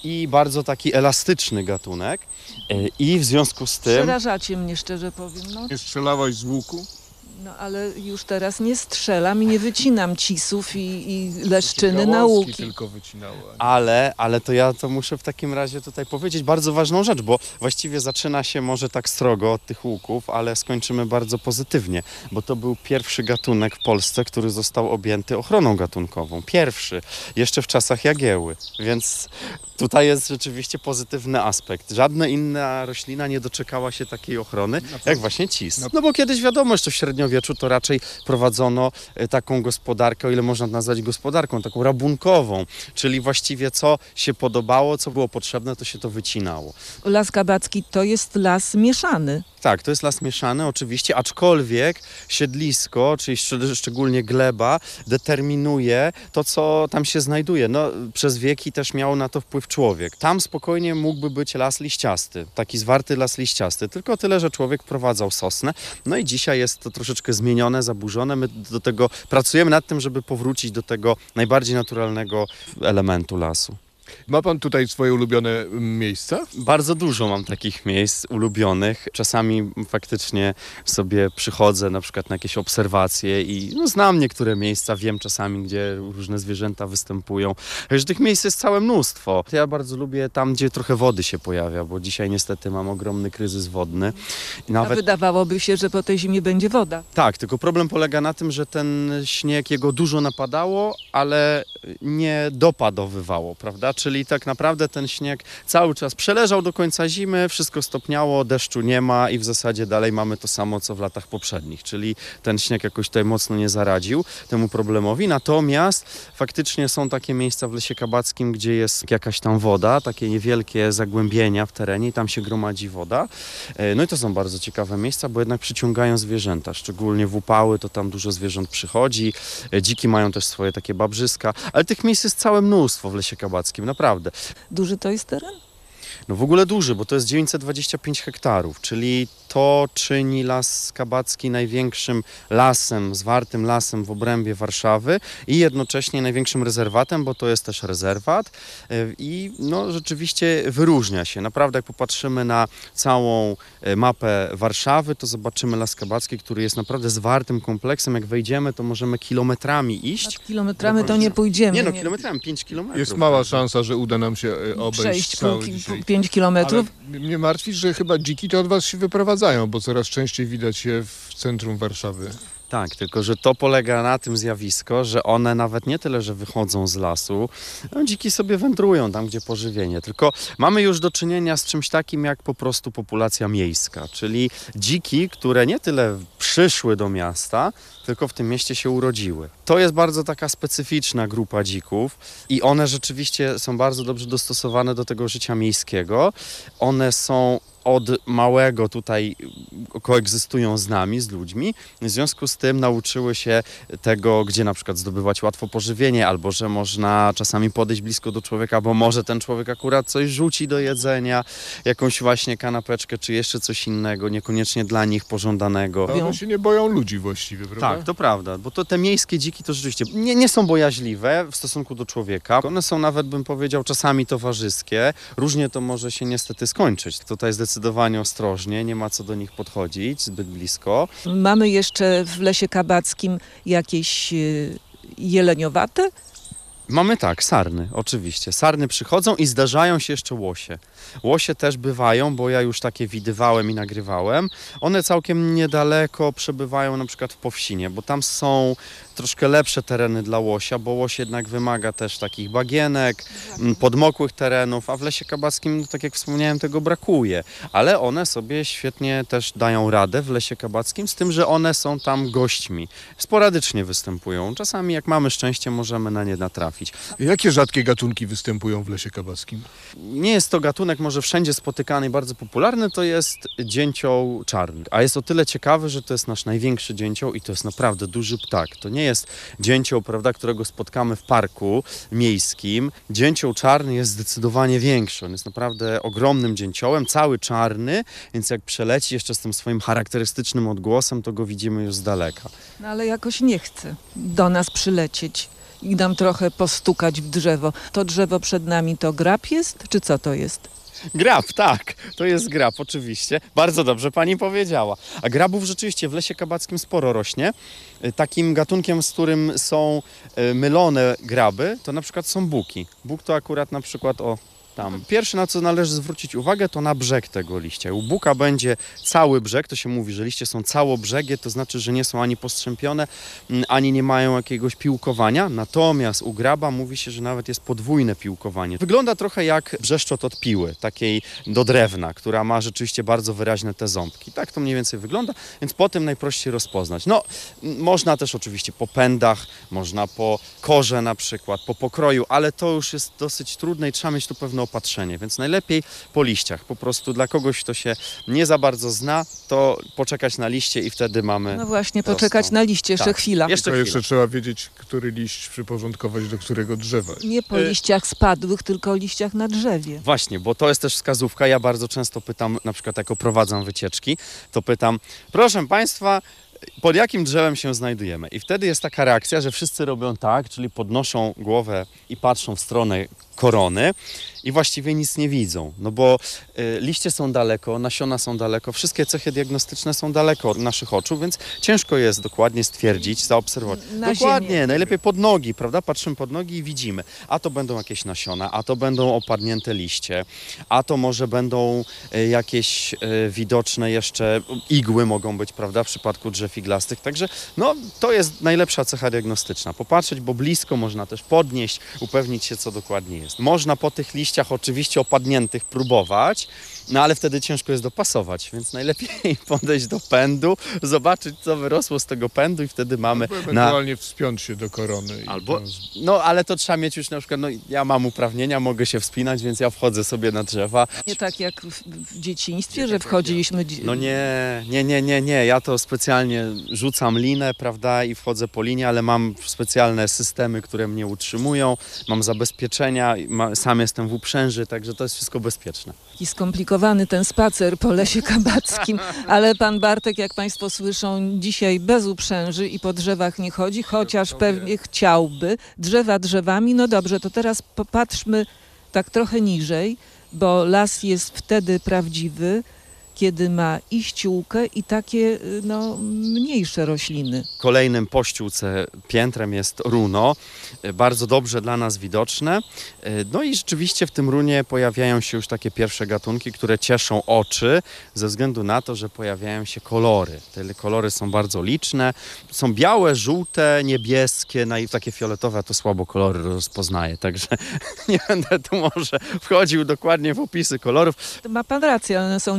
I bardzo taki elastyczny gatunek. E, I w związku z tym... Przerażacie mnie, szczerze powiem. No, Nie strzelałaś z łuku? No ale już teraz nie strzelam i nie wycinam cisów i, i leszczyny na Gałązki łuki. tylko wycinała. Ale, ale to ja to muszę w takim razie tutaj powiedzieć bardzo ważną rzecz, bo właściwie zaczyna się może tak strogo od tych łuków, ale skończymy bardzo pozytywnie, bo to był pierwszy gatunek w Polsce, który został objęty ochroną gatunkową. Pierwszy, jeszcze w czasach Jagieły, więc tutaj jest rzeczywiście pozytywny aspekt. Żadna inna roślina nie doczekała się takiej ochrony, jak właśnie cis. No bo kiedyś wiadomo, że w średniowieczu to raczej prowadzono e, taką gospodarkę, o ile można nazwać gospodarką, taką rabunkową, czyli właściwie co się podobało, co było potrzebne, to się to wycinało. Las kabacki to jest las mieszany. Tak, to jest las mieszany oczywiście, aczkolwiek siedlisko, czyli szcz- szczególnie gleba, determinuje to, co tam się znajduje. No, przez wieki też miał na to wpływ człowiek. Tam spokojnie mógłby być las liściasty, taki zwarty las liściasty, tylko tyle, że człowiek wprowadzał sosnę. No i dzisiaj jest to troszeczkę zmienione, zaburzone. My do tego pracujemy nad tym, żeby powrócić do tego najbardziej naturalnego elementu lasu. Ma pan tutaj swoje ulubione mm, miejsca? Bardzo dużo mam takich miejsc ulubionych. Czasami faktycznie sobie przychodzę na przykład na jakieś obserwacje i no, znam niektóre miejsca, wiem czasami, gdzie różne zwierzęta występują. Także tych miejsc jest całe mnóstwo. Ja bardzo lubię tam, gdzie trochę wody się pojawia, bo dzisiaj niestety mam ogromny kryzys wodny. I A nawet wydawałoby się, że po tej zimie będzie woda. tak, tylko problem polega na tym, że ten śnieg jego dużo napadało, ale nie dopadowywało, prawda? Czyli tak naprawdę ten śnieg cały czas przeleżał do końca zimy, wszystko stopniało, deszczu nie ma i w zasadzie dalej mamy to samo, co w latach poprzednich. Czyli ten śnieg jakoś tutaj mocno nie zaradził temu problemowi. Natomiast faktycznie są takie miejsca w Lesie Kabackim, gdzie jest jakaś tam woda, takie niewielkie zagłębienia w terenie i tam się gromadzi woda. E, No i to są bardzo ciekawe miejsca, bo jednak przyciągają zwierzęta, szczególnie w upały, to tam dużo zwierząt przychodzi. E, Dziki mają też swoje takie babrzyska, ale tych miejsc jest całe mnóstwo w Lesie Kabackim, naprawdę. Duży to jest teren? No w ogóle duży, bo to jest 925 hektarów, czyli to czyni Las Kabacki największym lasem, zwartym lasem w obrębie Warszawy i jednocześnie największym rezerwatem, bo to jest też rezerwat e, i no rzeczywiście wyróżnia się. Naprawdę jak popatrzymy na całą e, mapę Warszawy, to zobaczymy Las Kabacki, który jest naprawdę zwartym kompleksem. Jak wejdziemy, to możemy kilometrami iść. Kilometrami to nie pójdziemy. Nie no, nie. kilometrami, 5 kilometrów. Jest mała szansa, że uda nam się e, obejść Przejść pół, cały ki- dzisiaj. 5 kilometrów. Ale mnie martwi, że chyba dziki to od was się wyprowadzają, bo coraz częściej widać je w centrum Warszawy. Tak, tylko że to polega na tym zjawisko, że one nawet nie tyle, że wychodzą z lasu, no, dziki sobie wędrują tam, gdzie pożywienie. Tylko mamy już do czynienia z czymś takim jak po prostu populacja miejska, czyli dziki, które nie tyle przyszły do miasta, tylko w tym mieście się urodziły. To jest bardzo taka specyficzna grupa dzików i one rzeczywiście są bardzo dobrze dostosowane do tego życia miejskiego. One są od małego tutaj koegzystują z nami, z ludźmi. W związku z tym nauczyły się tego, gdzie na przykład zdobywać łatwo pożywienie, albo że można czasami podejść blisko do człowieka, bo może ten człowiek akurat coś rzuci do jedzenia, jakąś właśnie kanapeczkę, czy jeszcze coś innego, niekoniecznie dla nich pożądanego. To one się nie boją ludzi właściwie, prawda? Tak, to prawda, bo to te miejskie dziki to rzeczywiście nie, nie są bojaźliwe w stosunku do człowieka. One są nawet, bym powiedział, czasami towarzyskie. Różnie to może się niestety skończyć. Tutaj zdecydowanie ostrożnie, nie ma co do nich podchodzić zbyt blisko. Mamy jeszcze w Lesie Kabackim jakieś y, jeleniowate? Mamy tak, sarny, oczywiście. Sarny przychodzą i zdarzają się jeszcze łosie. Łosie też bywają, bo ja już takie widywałem i nagrywałem. One całkiem niedaleko przebywają na przykład w Powsinie, bo tam są troszkę lepsze tereny dla łosia, bo łoś jednak wymaga też takich bagienek, m, podmokłych terenów, a w Lesie Kabackim, no, tak jak wspomniałem, tego brakuje. Ale one sobie świetnie też dają radę w Lesie Kabackim, z tym, że one są tam gośćmi. Sporadycznie występują. Czasami jak mamy szczęście, możemy na nie natrafić. Jakie rzadkie gatunki występują w Lesie Kabackim? Nie jest to gatunek może wszędzie spotykany i bardzo popularny, to jest dzięcioł czarny. A jest o tyle ciekawy, że to jest nasz największy dzięcioł i to jest naprawdę duży ptak. To nie jest dzięcioł, prawda, którego spotkamy w parku miejskim. Dzięcioł czarny jest zdecydowanie większy. On jest naprawdę ogromnym dzięciołem, cały czarny, więc jak przeleci jeszcze z tym swoim charakterystycznym odgłosem, to go widzimy już z daleka. No ale jakoś nie chce do nas przylecieć i nam trochę postukać w drzewo. To drzewo przed nami to grab jest, czy co to jest? Grab, tak, to jest grab, oczywiście. Bardzo dobrze pani powiedziała. A grabów rzeczywiście w lesie kabackim sporo rośnie. Y, Takim gatunkiem, z którym są y, mylone graby, to na przykład są buki. Buk to akurat na przykład o tam. Pierwsze, na co należy zwrócić uwagę, to na brzeg tego liścia. U buka będzie cały brzeg, to się mówi, że liście są całobrzegi, to znaczy, że nie są ani postrzępione, mm, ani nie mają jakiegoś piłkowania. Natomiast u graba mówi się, że nawet jest podwójne piłkowanie. Wygląda trochę jak brzeszczot od piły, takiej do drewna, która ma rzeczywiście bardzo wyraźne te ząbki. Tak to mniej więcej wygląda, więc po tym najprościej rozpoznać. No, można też oczywiście po pędach, można po korze na przykład, po pokroju, ale to już jest dosyć trudne i trzeba mieć tu pewne opatrzenie, więc najlepiej po liściach. Po prostu dla kogoś, kto się nie za bardzo zna, to poczekać na liście i wtedy mamy No właśnie, prostą- poczekać na liście, jeszcze Tak. chwila. Jeszcze jeszcze trzeba wiedzieć, który liść przyporządkować do którego drzewa. Nie po Y- liściach spadłych, tylko liściach na drzewie. Właśnie, bo to jest też wskazówka. Ja bardzo często pytam, na przykład jak oprowadzam wycieczki, to pytam, proszę Państwa, pod jakim drzewem się znajdujemy? I wtedy jest taka reakcja, że wszyscy robią tak, czyli podnoszą głowę i patrzą w stronę korony i właściwie nic nie widzą, no bo y, liście są daleko, nasiona są daleko, wszystkie cechy diagnostyczne są daleko od naszych oczu, więc ciężko jest dokładnie stwierdzić, zaobserwować. Na dokładnie, ziemię. najlepiej pod nogi, prawda? Patrzymy pod nogi i widzimy, a to będą jakieś nasiona, a to będą opadnięte liście, a to może będą e, jakieś e, widoczne jeszcze igły mogą być, prawda, w przypadku drzew iglastych. Także no, to jest najlepsza cecha diagnostyczna. Popatrzeć, bo blisko można też podnieść, upewnić się, co dokładnie jest. Można po tych liściach oczywiście opadniętych próbować, no ale wtedy ciężko jest dopasować, więc najlepiej podejść do pędu, zobaczyć, co wyrosło z tego pędu i wtedy mamy Albo na ewentualnie wspiąć się do korony. i Albo, tam z- no ale to trzeba mieć już na przykład, no ja mam uprawnienia, mogę się wspinać, więc ja wchodzę sobie na drzewa. Nie tak jak w, w dzieciństwie, że wchodziliśmy... dzi- No nie, nie, nie, nie, nie, ja to specjalnie rzucam linę, prawda, i wchodzę po linie, ale mam specjalne systemy, które mnie utrzymują, mam zabezpieczenia, ma, sam jestem w uprzęży, także to jest wszystko bezpieczne. Taki skomplikowany ten spacer po lesie kabackim, ale pan Bartek, jak państwo słyszą, dzisiaj bez uprzęży i po drzewach nie chodzi, chociaż pewnie chciałby. Drzewa drzewami, no dobrze, to teraz popatrzmy tak trochę niżej, bo las jest wtedy prawdziwy, kiedy ma i ściółkę i takie y, no, mniejsze rośliny. Kolejnym po ściółce piętrem jest runo, e, bardzo dobrze dla nas widoczne. E, No i rzeczywiście w tym runie pojawiają się już takie pierwsze gatunki, które cieszą oczy ze względu na to, że pojawiają się kolory. Te kolory są bardzo liczne. Są białe, żółte, niebieskie, no i takie fioletowe to słabo kolory rozpoznaję, także nie będę tu może wchodził dokładnie w opisy kolorów. Ma pan rację, one są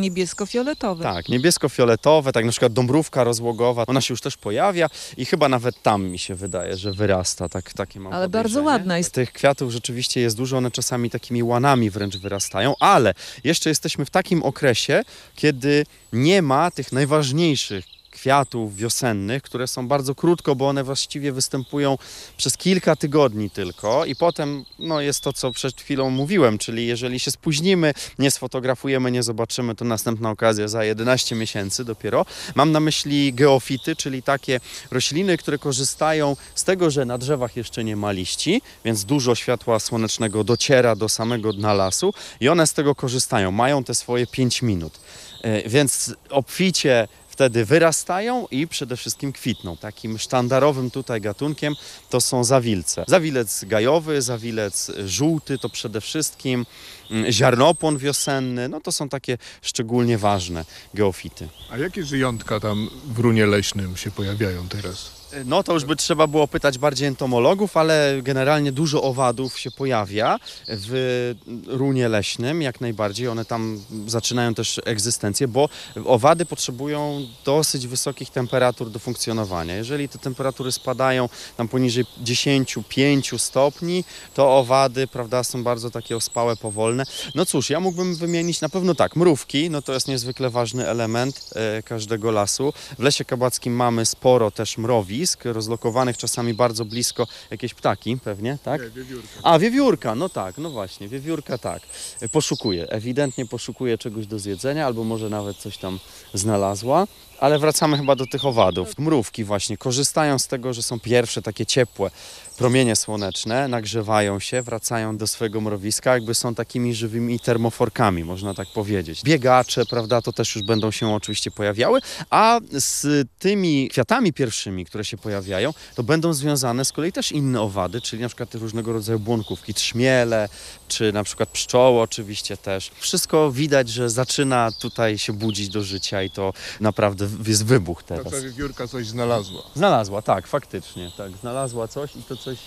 niebiesko-fioletowe. Tak, niebiesko-fioletowe, tak na przykład dąbrówka rozłogowa, ona się już też pojawia i chyba nawet tam mi się wydaje, że wyrasta, tak, takie mam Ale bardzo ładna jest. Tych kwiatów rzeczywiście jest dużo, one czasami takimi łanami wręcz wyrastają, ale jeszcze jesteśmy w takim okresie, kiedy nie ma tych najważniejszych kwiatów wiosennych, które są bardzo krótko, bo one właściwie występują przez kilka tygodni tylko i potem no, jest to, co przed chwilą mówiłem, czyli jeżeli się spóźnimy, nie sfotografujemy, nie zobaczymy, to następna okazja za 11 miesięcy dopiero. Mam na myśli geofity, czyli takie rośliny, które korzystają z tego, że na drzewach jeszcze nie ma liści, więc dużo światła słonecznego dociera do samego dna lasu i one z tego korzystają, mają te swoje 5 minut. E, Więc obficie wtedy wyrastają i przede wszystkim kwitną. Takim sztandarowym tutaj gatunkiem to są zawilce. Zawilec gajowy, zawilec żółty to przede wszystkim mm, ziarnopłon wiosenny, no to są takie szczególnie ważne geofity. A jakie żyjątka tam w runie leśnym się pojawiają teraz? No to już by trzeba było pytać bardziej entomologów, ale generalnie dużo owadów się pojawia w runie leśnym, jak najbardziej. One tam zaczynają też egzystencję, bo owady potrzebują dosyć wysokich temperatur do funkcjonowania. Jeżeli te temperatury spadają tam poniżej 10-5 stopni, to owady, prawda, są bardzo takie ospałe, powolne. No cóż, ja mógłbym wymienić na pewno tak, mrówki, no to jest niezwykle ważny element e, każdego lasu. W lesie kabackim mamy sporo też mrowi, rozlokowanych czasami bardzo blisko jakieś ptaki, pewnie, tak? A, wiewiórka, no tak, no właśnie, wiewiórka tak. Poszukuje, ewidentnie poszukuje czegoś do zjedzenia, albo może nawet coś tam znalazła. Ale wracamy chyba do tych owadów. Mrówki właśnie korzystają z tego, że są pierwsze takie ciepłe promienie słoneczne, nagrzewają się, wracają do swojego mrowiska, jakby są takimi żywymi termoforkami, można tak powiedzieć. Biegacze, prawda, to też już będą się oczywiście pojawiały, a z tymi kwiatami pierwszymi, które się pojawiają, to będą związane z kolei też inne owady, czyli na przykład różnego rodzaju błąkówki, trzmiele, czy na przykład pszczoły oczywiście też. Wszystko widać, że zaczyna tutaj się budzić do życia i to naprawdę jest wybuch teraz. ta wiewiórka coś znalazła. Znalazła, tak, faktycznie, tak, znalazła coś i to coś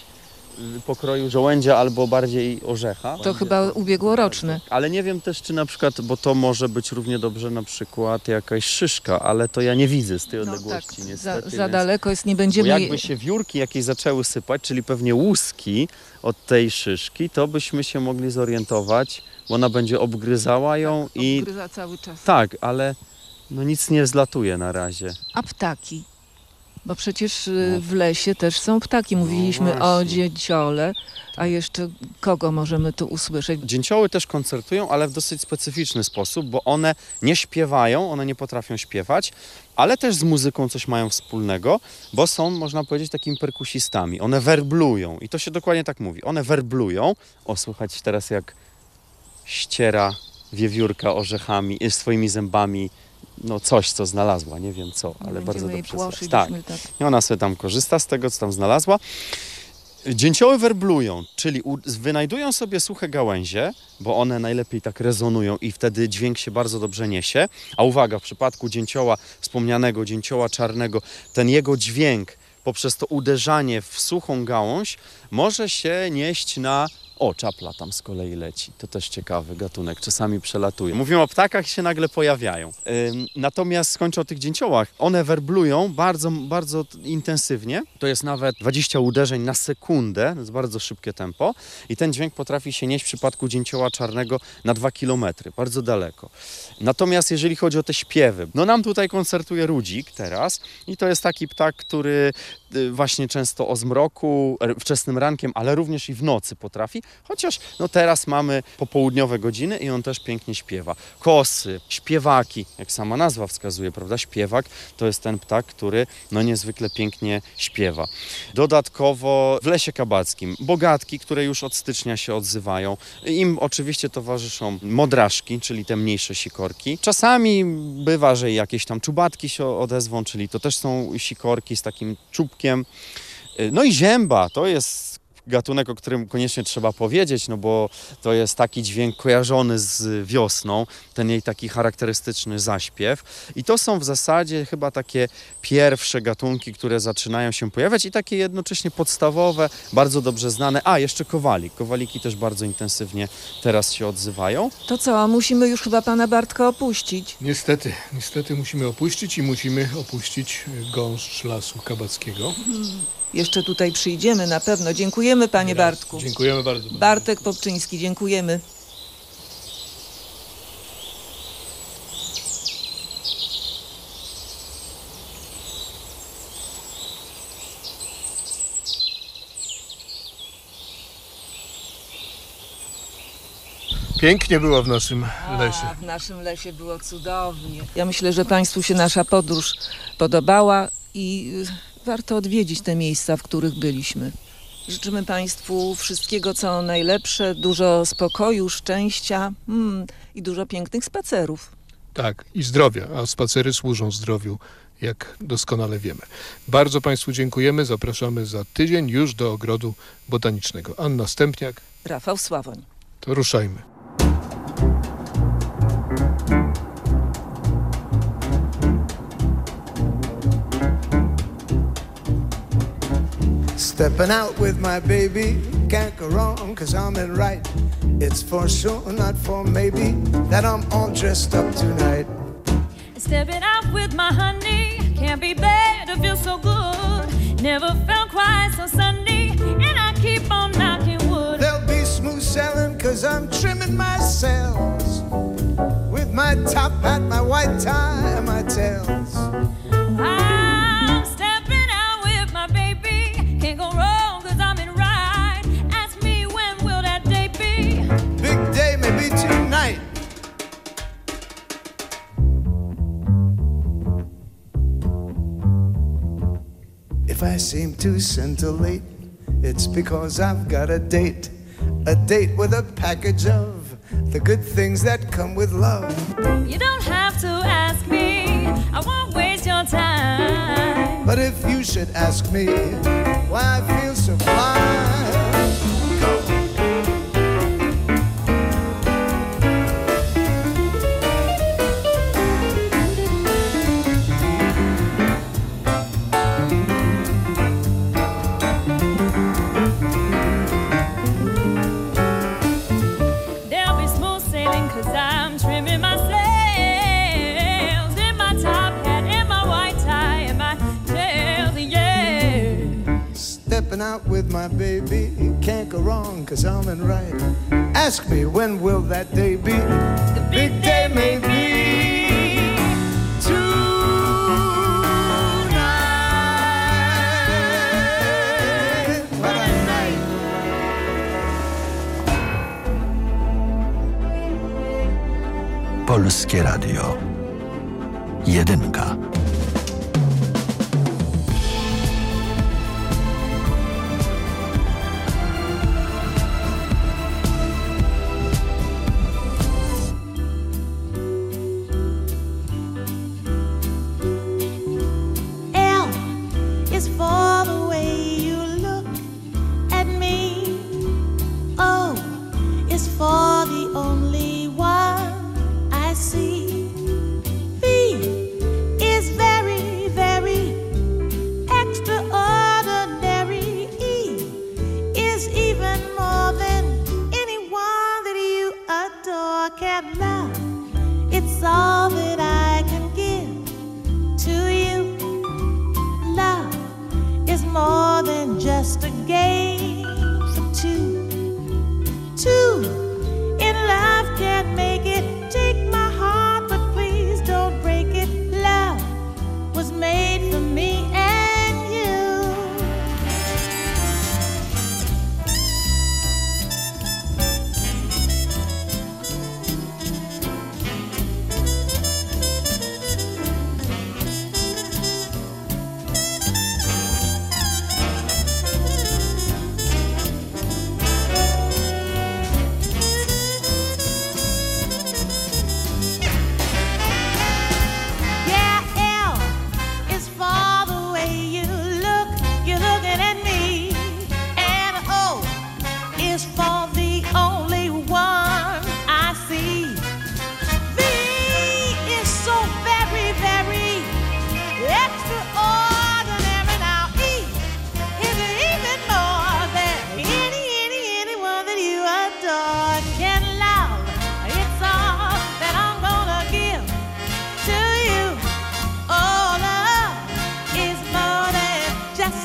y, pokroju żołędzia albo bardziej orzecha. To chyba ubiegłoroczne. Ale nie wiem też, czy na przykład, bo to może być równie dobrze na przykład jakaś szyszka, ale to ja nie widzę z tej odległości Za, niestety. za więc- daleko jest, nie Bo będziemy... jakby się wiórki jakieś zaczęły sypać, czyli pewnie łuski od tej szyszki, to byśmy się mogli zorientować, bo ona będzie obgryzała ją i... Obgryza cały czas. Tak, ale no nic nie zlatuje na razie. A ptaki? Bo przecież y, w lesie też są ptaki. Mówiliśmy o właśnie. dzięciole, a jeszcze kogo możemy tu usłyszeć? Dzięcioły też koncertują, ale w dosyć specyficzny sposób, bo one nie śpiewają, one nie potrafią śpiewać, ale też z muzyką coś mają wspólnego, bo są, można powiedzieć, takimi perkusistami. One werblują i to się dokładnie tak mówi. One werblują. O, słychać teraz jak ściera wiewiórka orzechami, swoimi zębami, no coś, co znalazła, nie wiem co, ale bardzo Będziemy jej dobrze płoszyć. Tak. tak. I ona sobie tam korzysta z tego, co tam znalazła. Dzięcioły werblują, czyli wynajdują sobie suche gałęzie, bo one najlepiej tak rezonują i wtedy dźwięk się bardzo dobrze niesie. A uwaga, w przypadku dzięcioła, wspomnianego dzięcioła czarnego, ten jego dźwięk poprzez to uderzanie w suchą gałąź może się nieść na... O, czapla tam z kolei leci. To też ciekawy gatunek, czasami przelatuje. Mówimy o ptakach, się nagle pojawiają. Ym, natomiast skończę o tych dzięciołach. One werblują bardzo, bardzo intensywnie. To jest nawet 20 uderzeń na sekundę, to jest bardzo szybkie tempo. I ten dźwięk potrafi się nieść w przypadku dzięcioła czarnego na 2 km, bardzo daleko. Natomiast jeżeli chodzi o te śpiewy, no nam tutaj koncertuje rudzik teraz i to jest taki ptak, który właśnie często o zmroku, wczesnym rankiem, ale również i w nocy potrafi, chociaż no teraz mamy popołudniowe godziny i on też pięknie śpiewa. Kosy, śpiewaki, jak sama nazwa wskazuje, prawda? Śpiewak to jest ten ptak, który no niezwykle pięknie śpiewa. Dodatkowo w lesie kabackim bogatki, które już od stycznia się odzywają. Im oczywiście towarzyszą modraszki, czyli te mniejsze sikorki. Czasami bywa, że jakieś tam czubatki się odezwą, czyli to też są sikorki z takim czubkiem. No i zięba to jest gatunek, o którym koniecznie trzeba powiedzieć, no bo to jest taki dźwięk kojarzony z wiosną, ten jej taki charakterystyczny zaśpiew. I to są w zasadzie chyba takie pierwsze gatunki, które zaczynają się pojawiać i takie jednocześnie podstawowe, bardzo dobrze znane. A, jeszcze kowalik. Kowaliki też bardzo intensywnie teraz się odzywają. To co, musimy już chyba pana Bartka opuścić. Niestety, niestety musimy opuścić i musimy opuścić gąszcz lasu kabackiego. Jeszcze tutaj przyjdziemy na pewno. Dziękujemy panie Bartku. Dziękujemy bardzo. Bartek Popczyński, dziękujemy. Pięknie było w naszym lesie. A, w naszym lesie było cudownie. Ja myślę, że Państwu się nasza podróż podobała i warto odwiedzić te miejsca, w których byliśmy. Życzymy Państwu wszystkiego, co najlepsze, dużo spokoju, szczęścia mm, i dużo pięknych spacerów. Tak, i zdrowia, a spacery służą zdrowiu, jak doskonale wiemy. Bardzo Państwu dziękujemy, zapraszamy za tydzień już do Ogrodu Botanicznego. Anna Stępniak, Rafał Sławoń. to ruszajmy. Stepping out with my baby, can't go wrong, cause I'm in right. It's for sure, not for maybe, that I'm all dressed up tonight. Stepping out with my honey, can't be bad to feel so good. Never felt quite so sunny, and I keep on knocking wood. There'll be smooth sailing, cause I'm trimming my sails. With my top hat, my white tie, and my tails. I seem to scintillate, it's because I've got a date. A date with a package of the good things that come with love. You don't have to ask me, I won't waste your time. But if you should ask me why I feel so with my baby, can't go wrong cause I'm in right. Ask me when will that day be? The big day may be. tonight. Polskie Radio. Jedynka.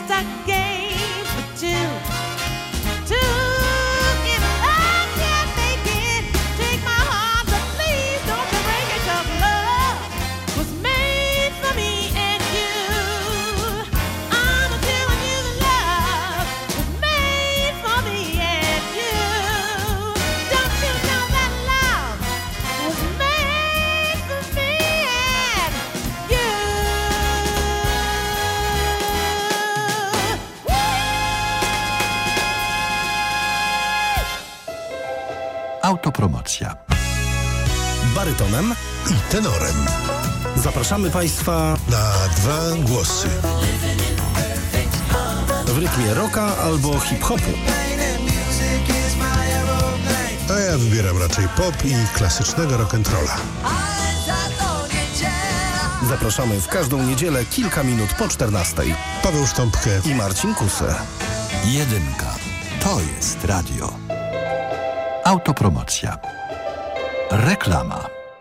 that game. Zapraszamy Państwa na dwa głosy. W rytmie rocka albo hip-hopu. A ja wybieram raczej pop i klasycznego rock'n'rolla. Zapraszamy w każdą niedzielę kilka minut po 14. Paweł Sztąpkę i Marcin Kusę. Jedynka. To jest radio. Autopromocja. Reklama.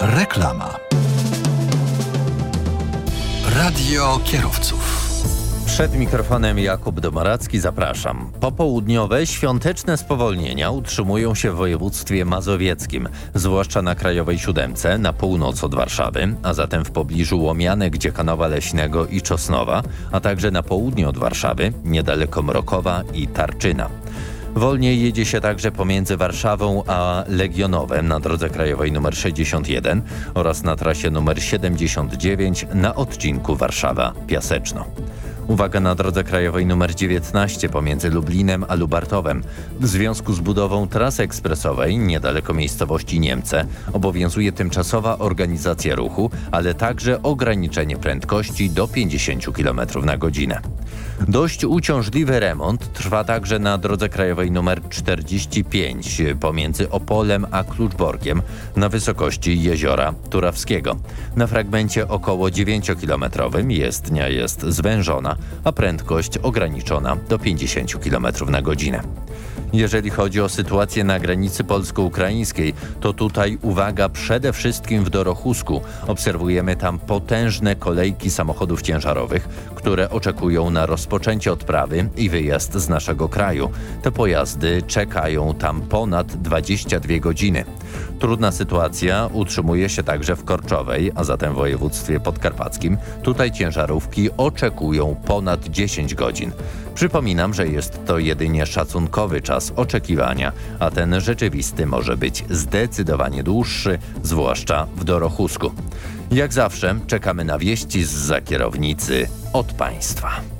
Reklama. Radio kierowców. Przed mikrofonem Jakub Domaracki zapraszam. Popołudniowe, świąteczne spowolnienia utrzymują się w województwie mazowieckim, zwłaszcza na Krajowej Siódemce, na północ od Warszawy, a zatem w pobliżu Łomianek, Dziekanowa Leśnego i Czosnowa, a także na południe od Warszawy, niedaleko Mrokowa i Tarczyna. Wolniej jedzie się także pomiędzy Warszawą a Legionowem na drodze krajowej nr 61 oraz na trasie nr 79 na odcinku Warszawa-Piaseczno. Uwaga na drodze krajowej nr 19 pomiędzy Lublinem a Lubartowem. W związku z budową trasy ekspresowej niedaleko miejscowości Niemce obowiązuje tymczasowa organizacja ruchu, ale także ograniczenie prędkości do 50 km na godzinę. Dość uciążliwy remont trwa także na drodze krajowej nr 45 pomiędzy Opolem a Kluczborkiem na wysokości jeziora Turawskiego. Na fragmencie około 9-kilometrowym jezdnia jest zwężona, a prędkość ograniczona do 50 km na godzinę. Jeżeli chodzi o sytuację na granicy polsko-ukraińskiej, to tutaj uwaga przede wszystkim w Dorochusku. Obserwujemy tam potężne kolejki samochodów ciężarowych, które oczekują na rozpoczęcie odprawy i wyjazd z naszego kraju. Te pojazdy czekają tam ponad 22 godziny. Trudna sytuacja utrzymuje się także w Korczowej, a zatem województwie podkarpackim. Tutaj ciężarówki oczekują ponad 10 godzin. Przypominam, że jest to jedynie szacunkowy czas oczekiwania, a ten rzeczywisty może być zdecydowanie dłuższy, zwłaszcza w Dorochusku. Jak zawsze czekamy na wieści z za kierownicy od państwa.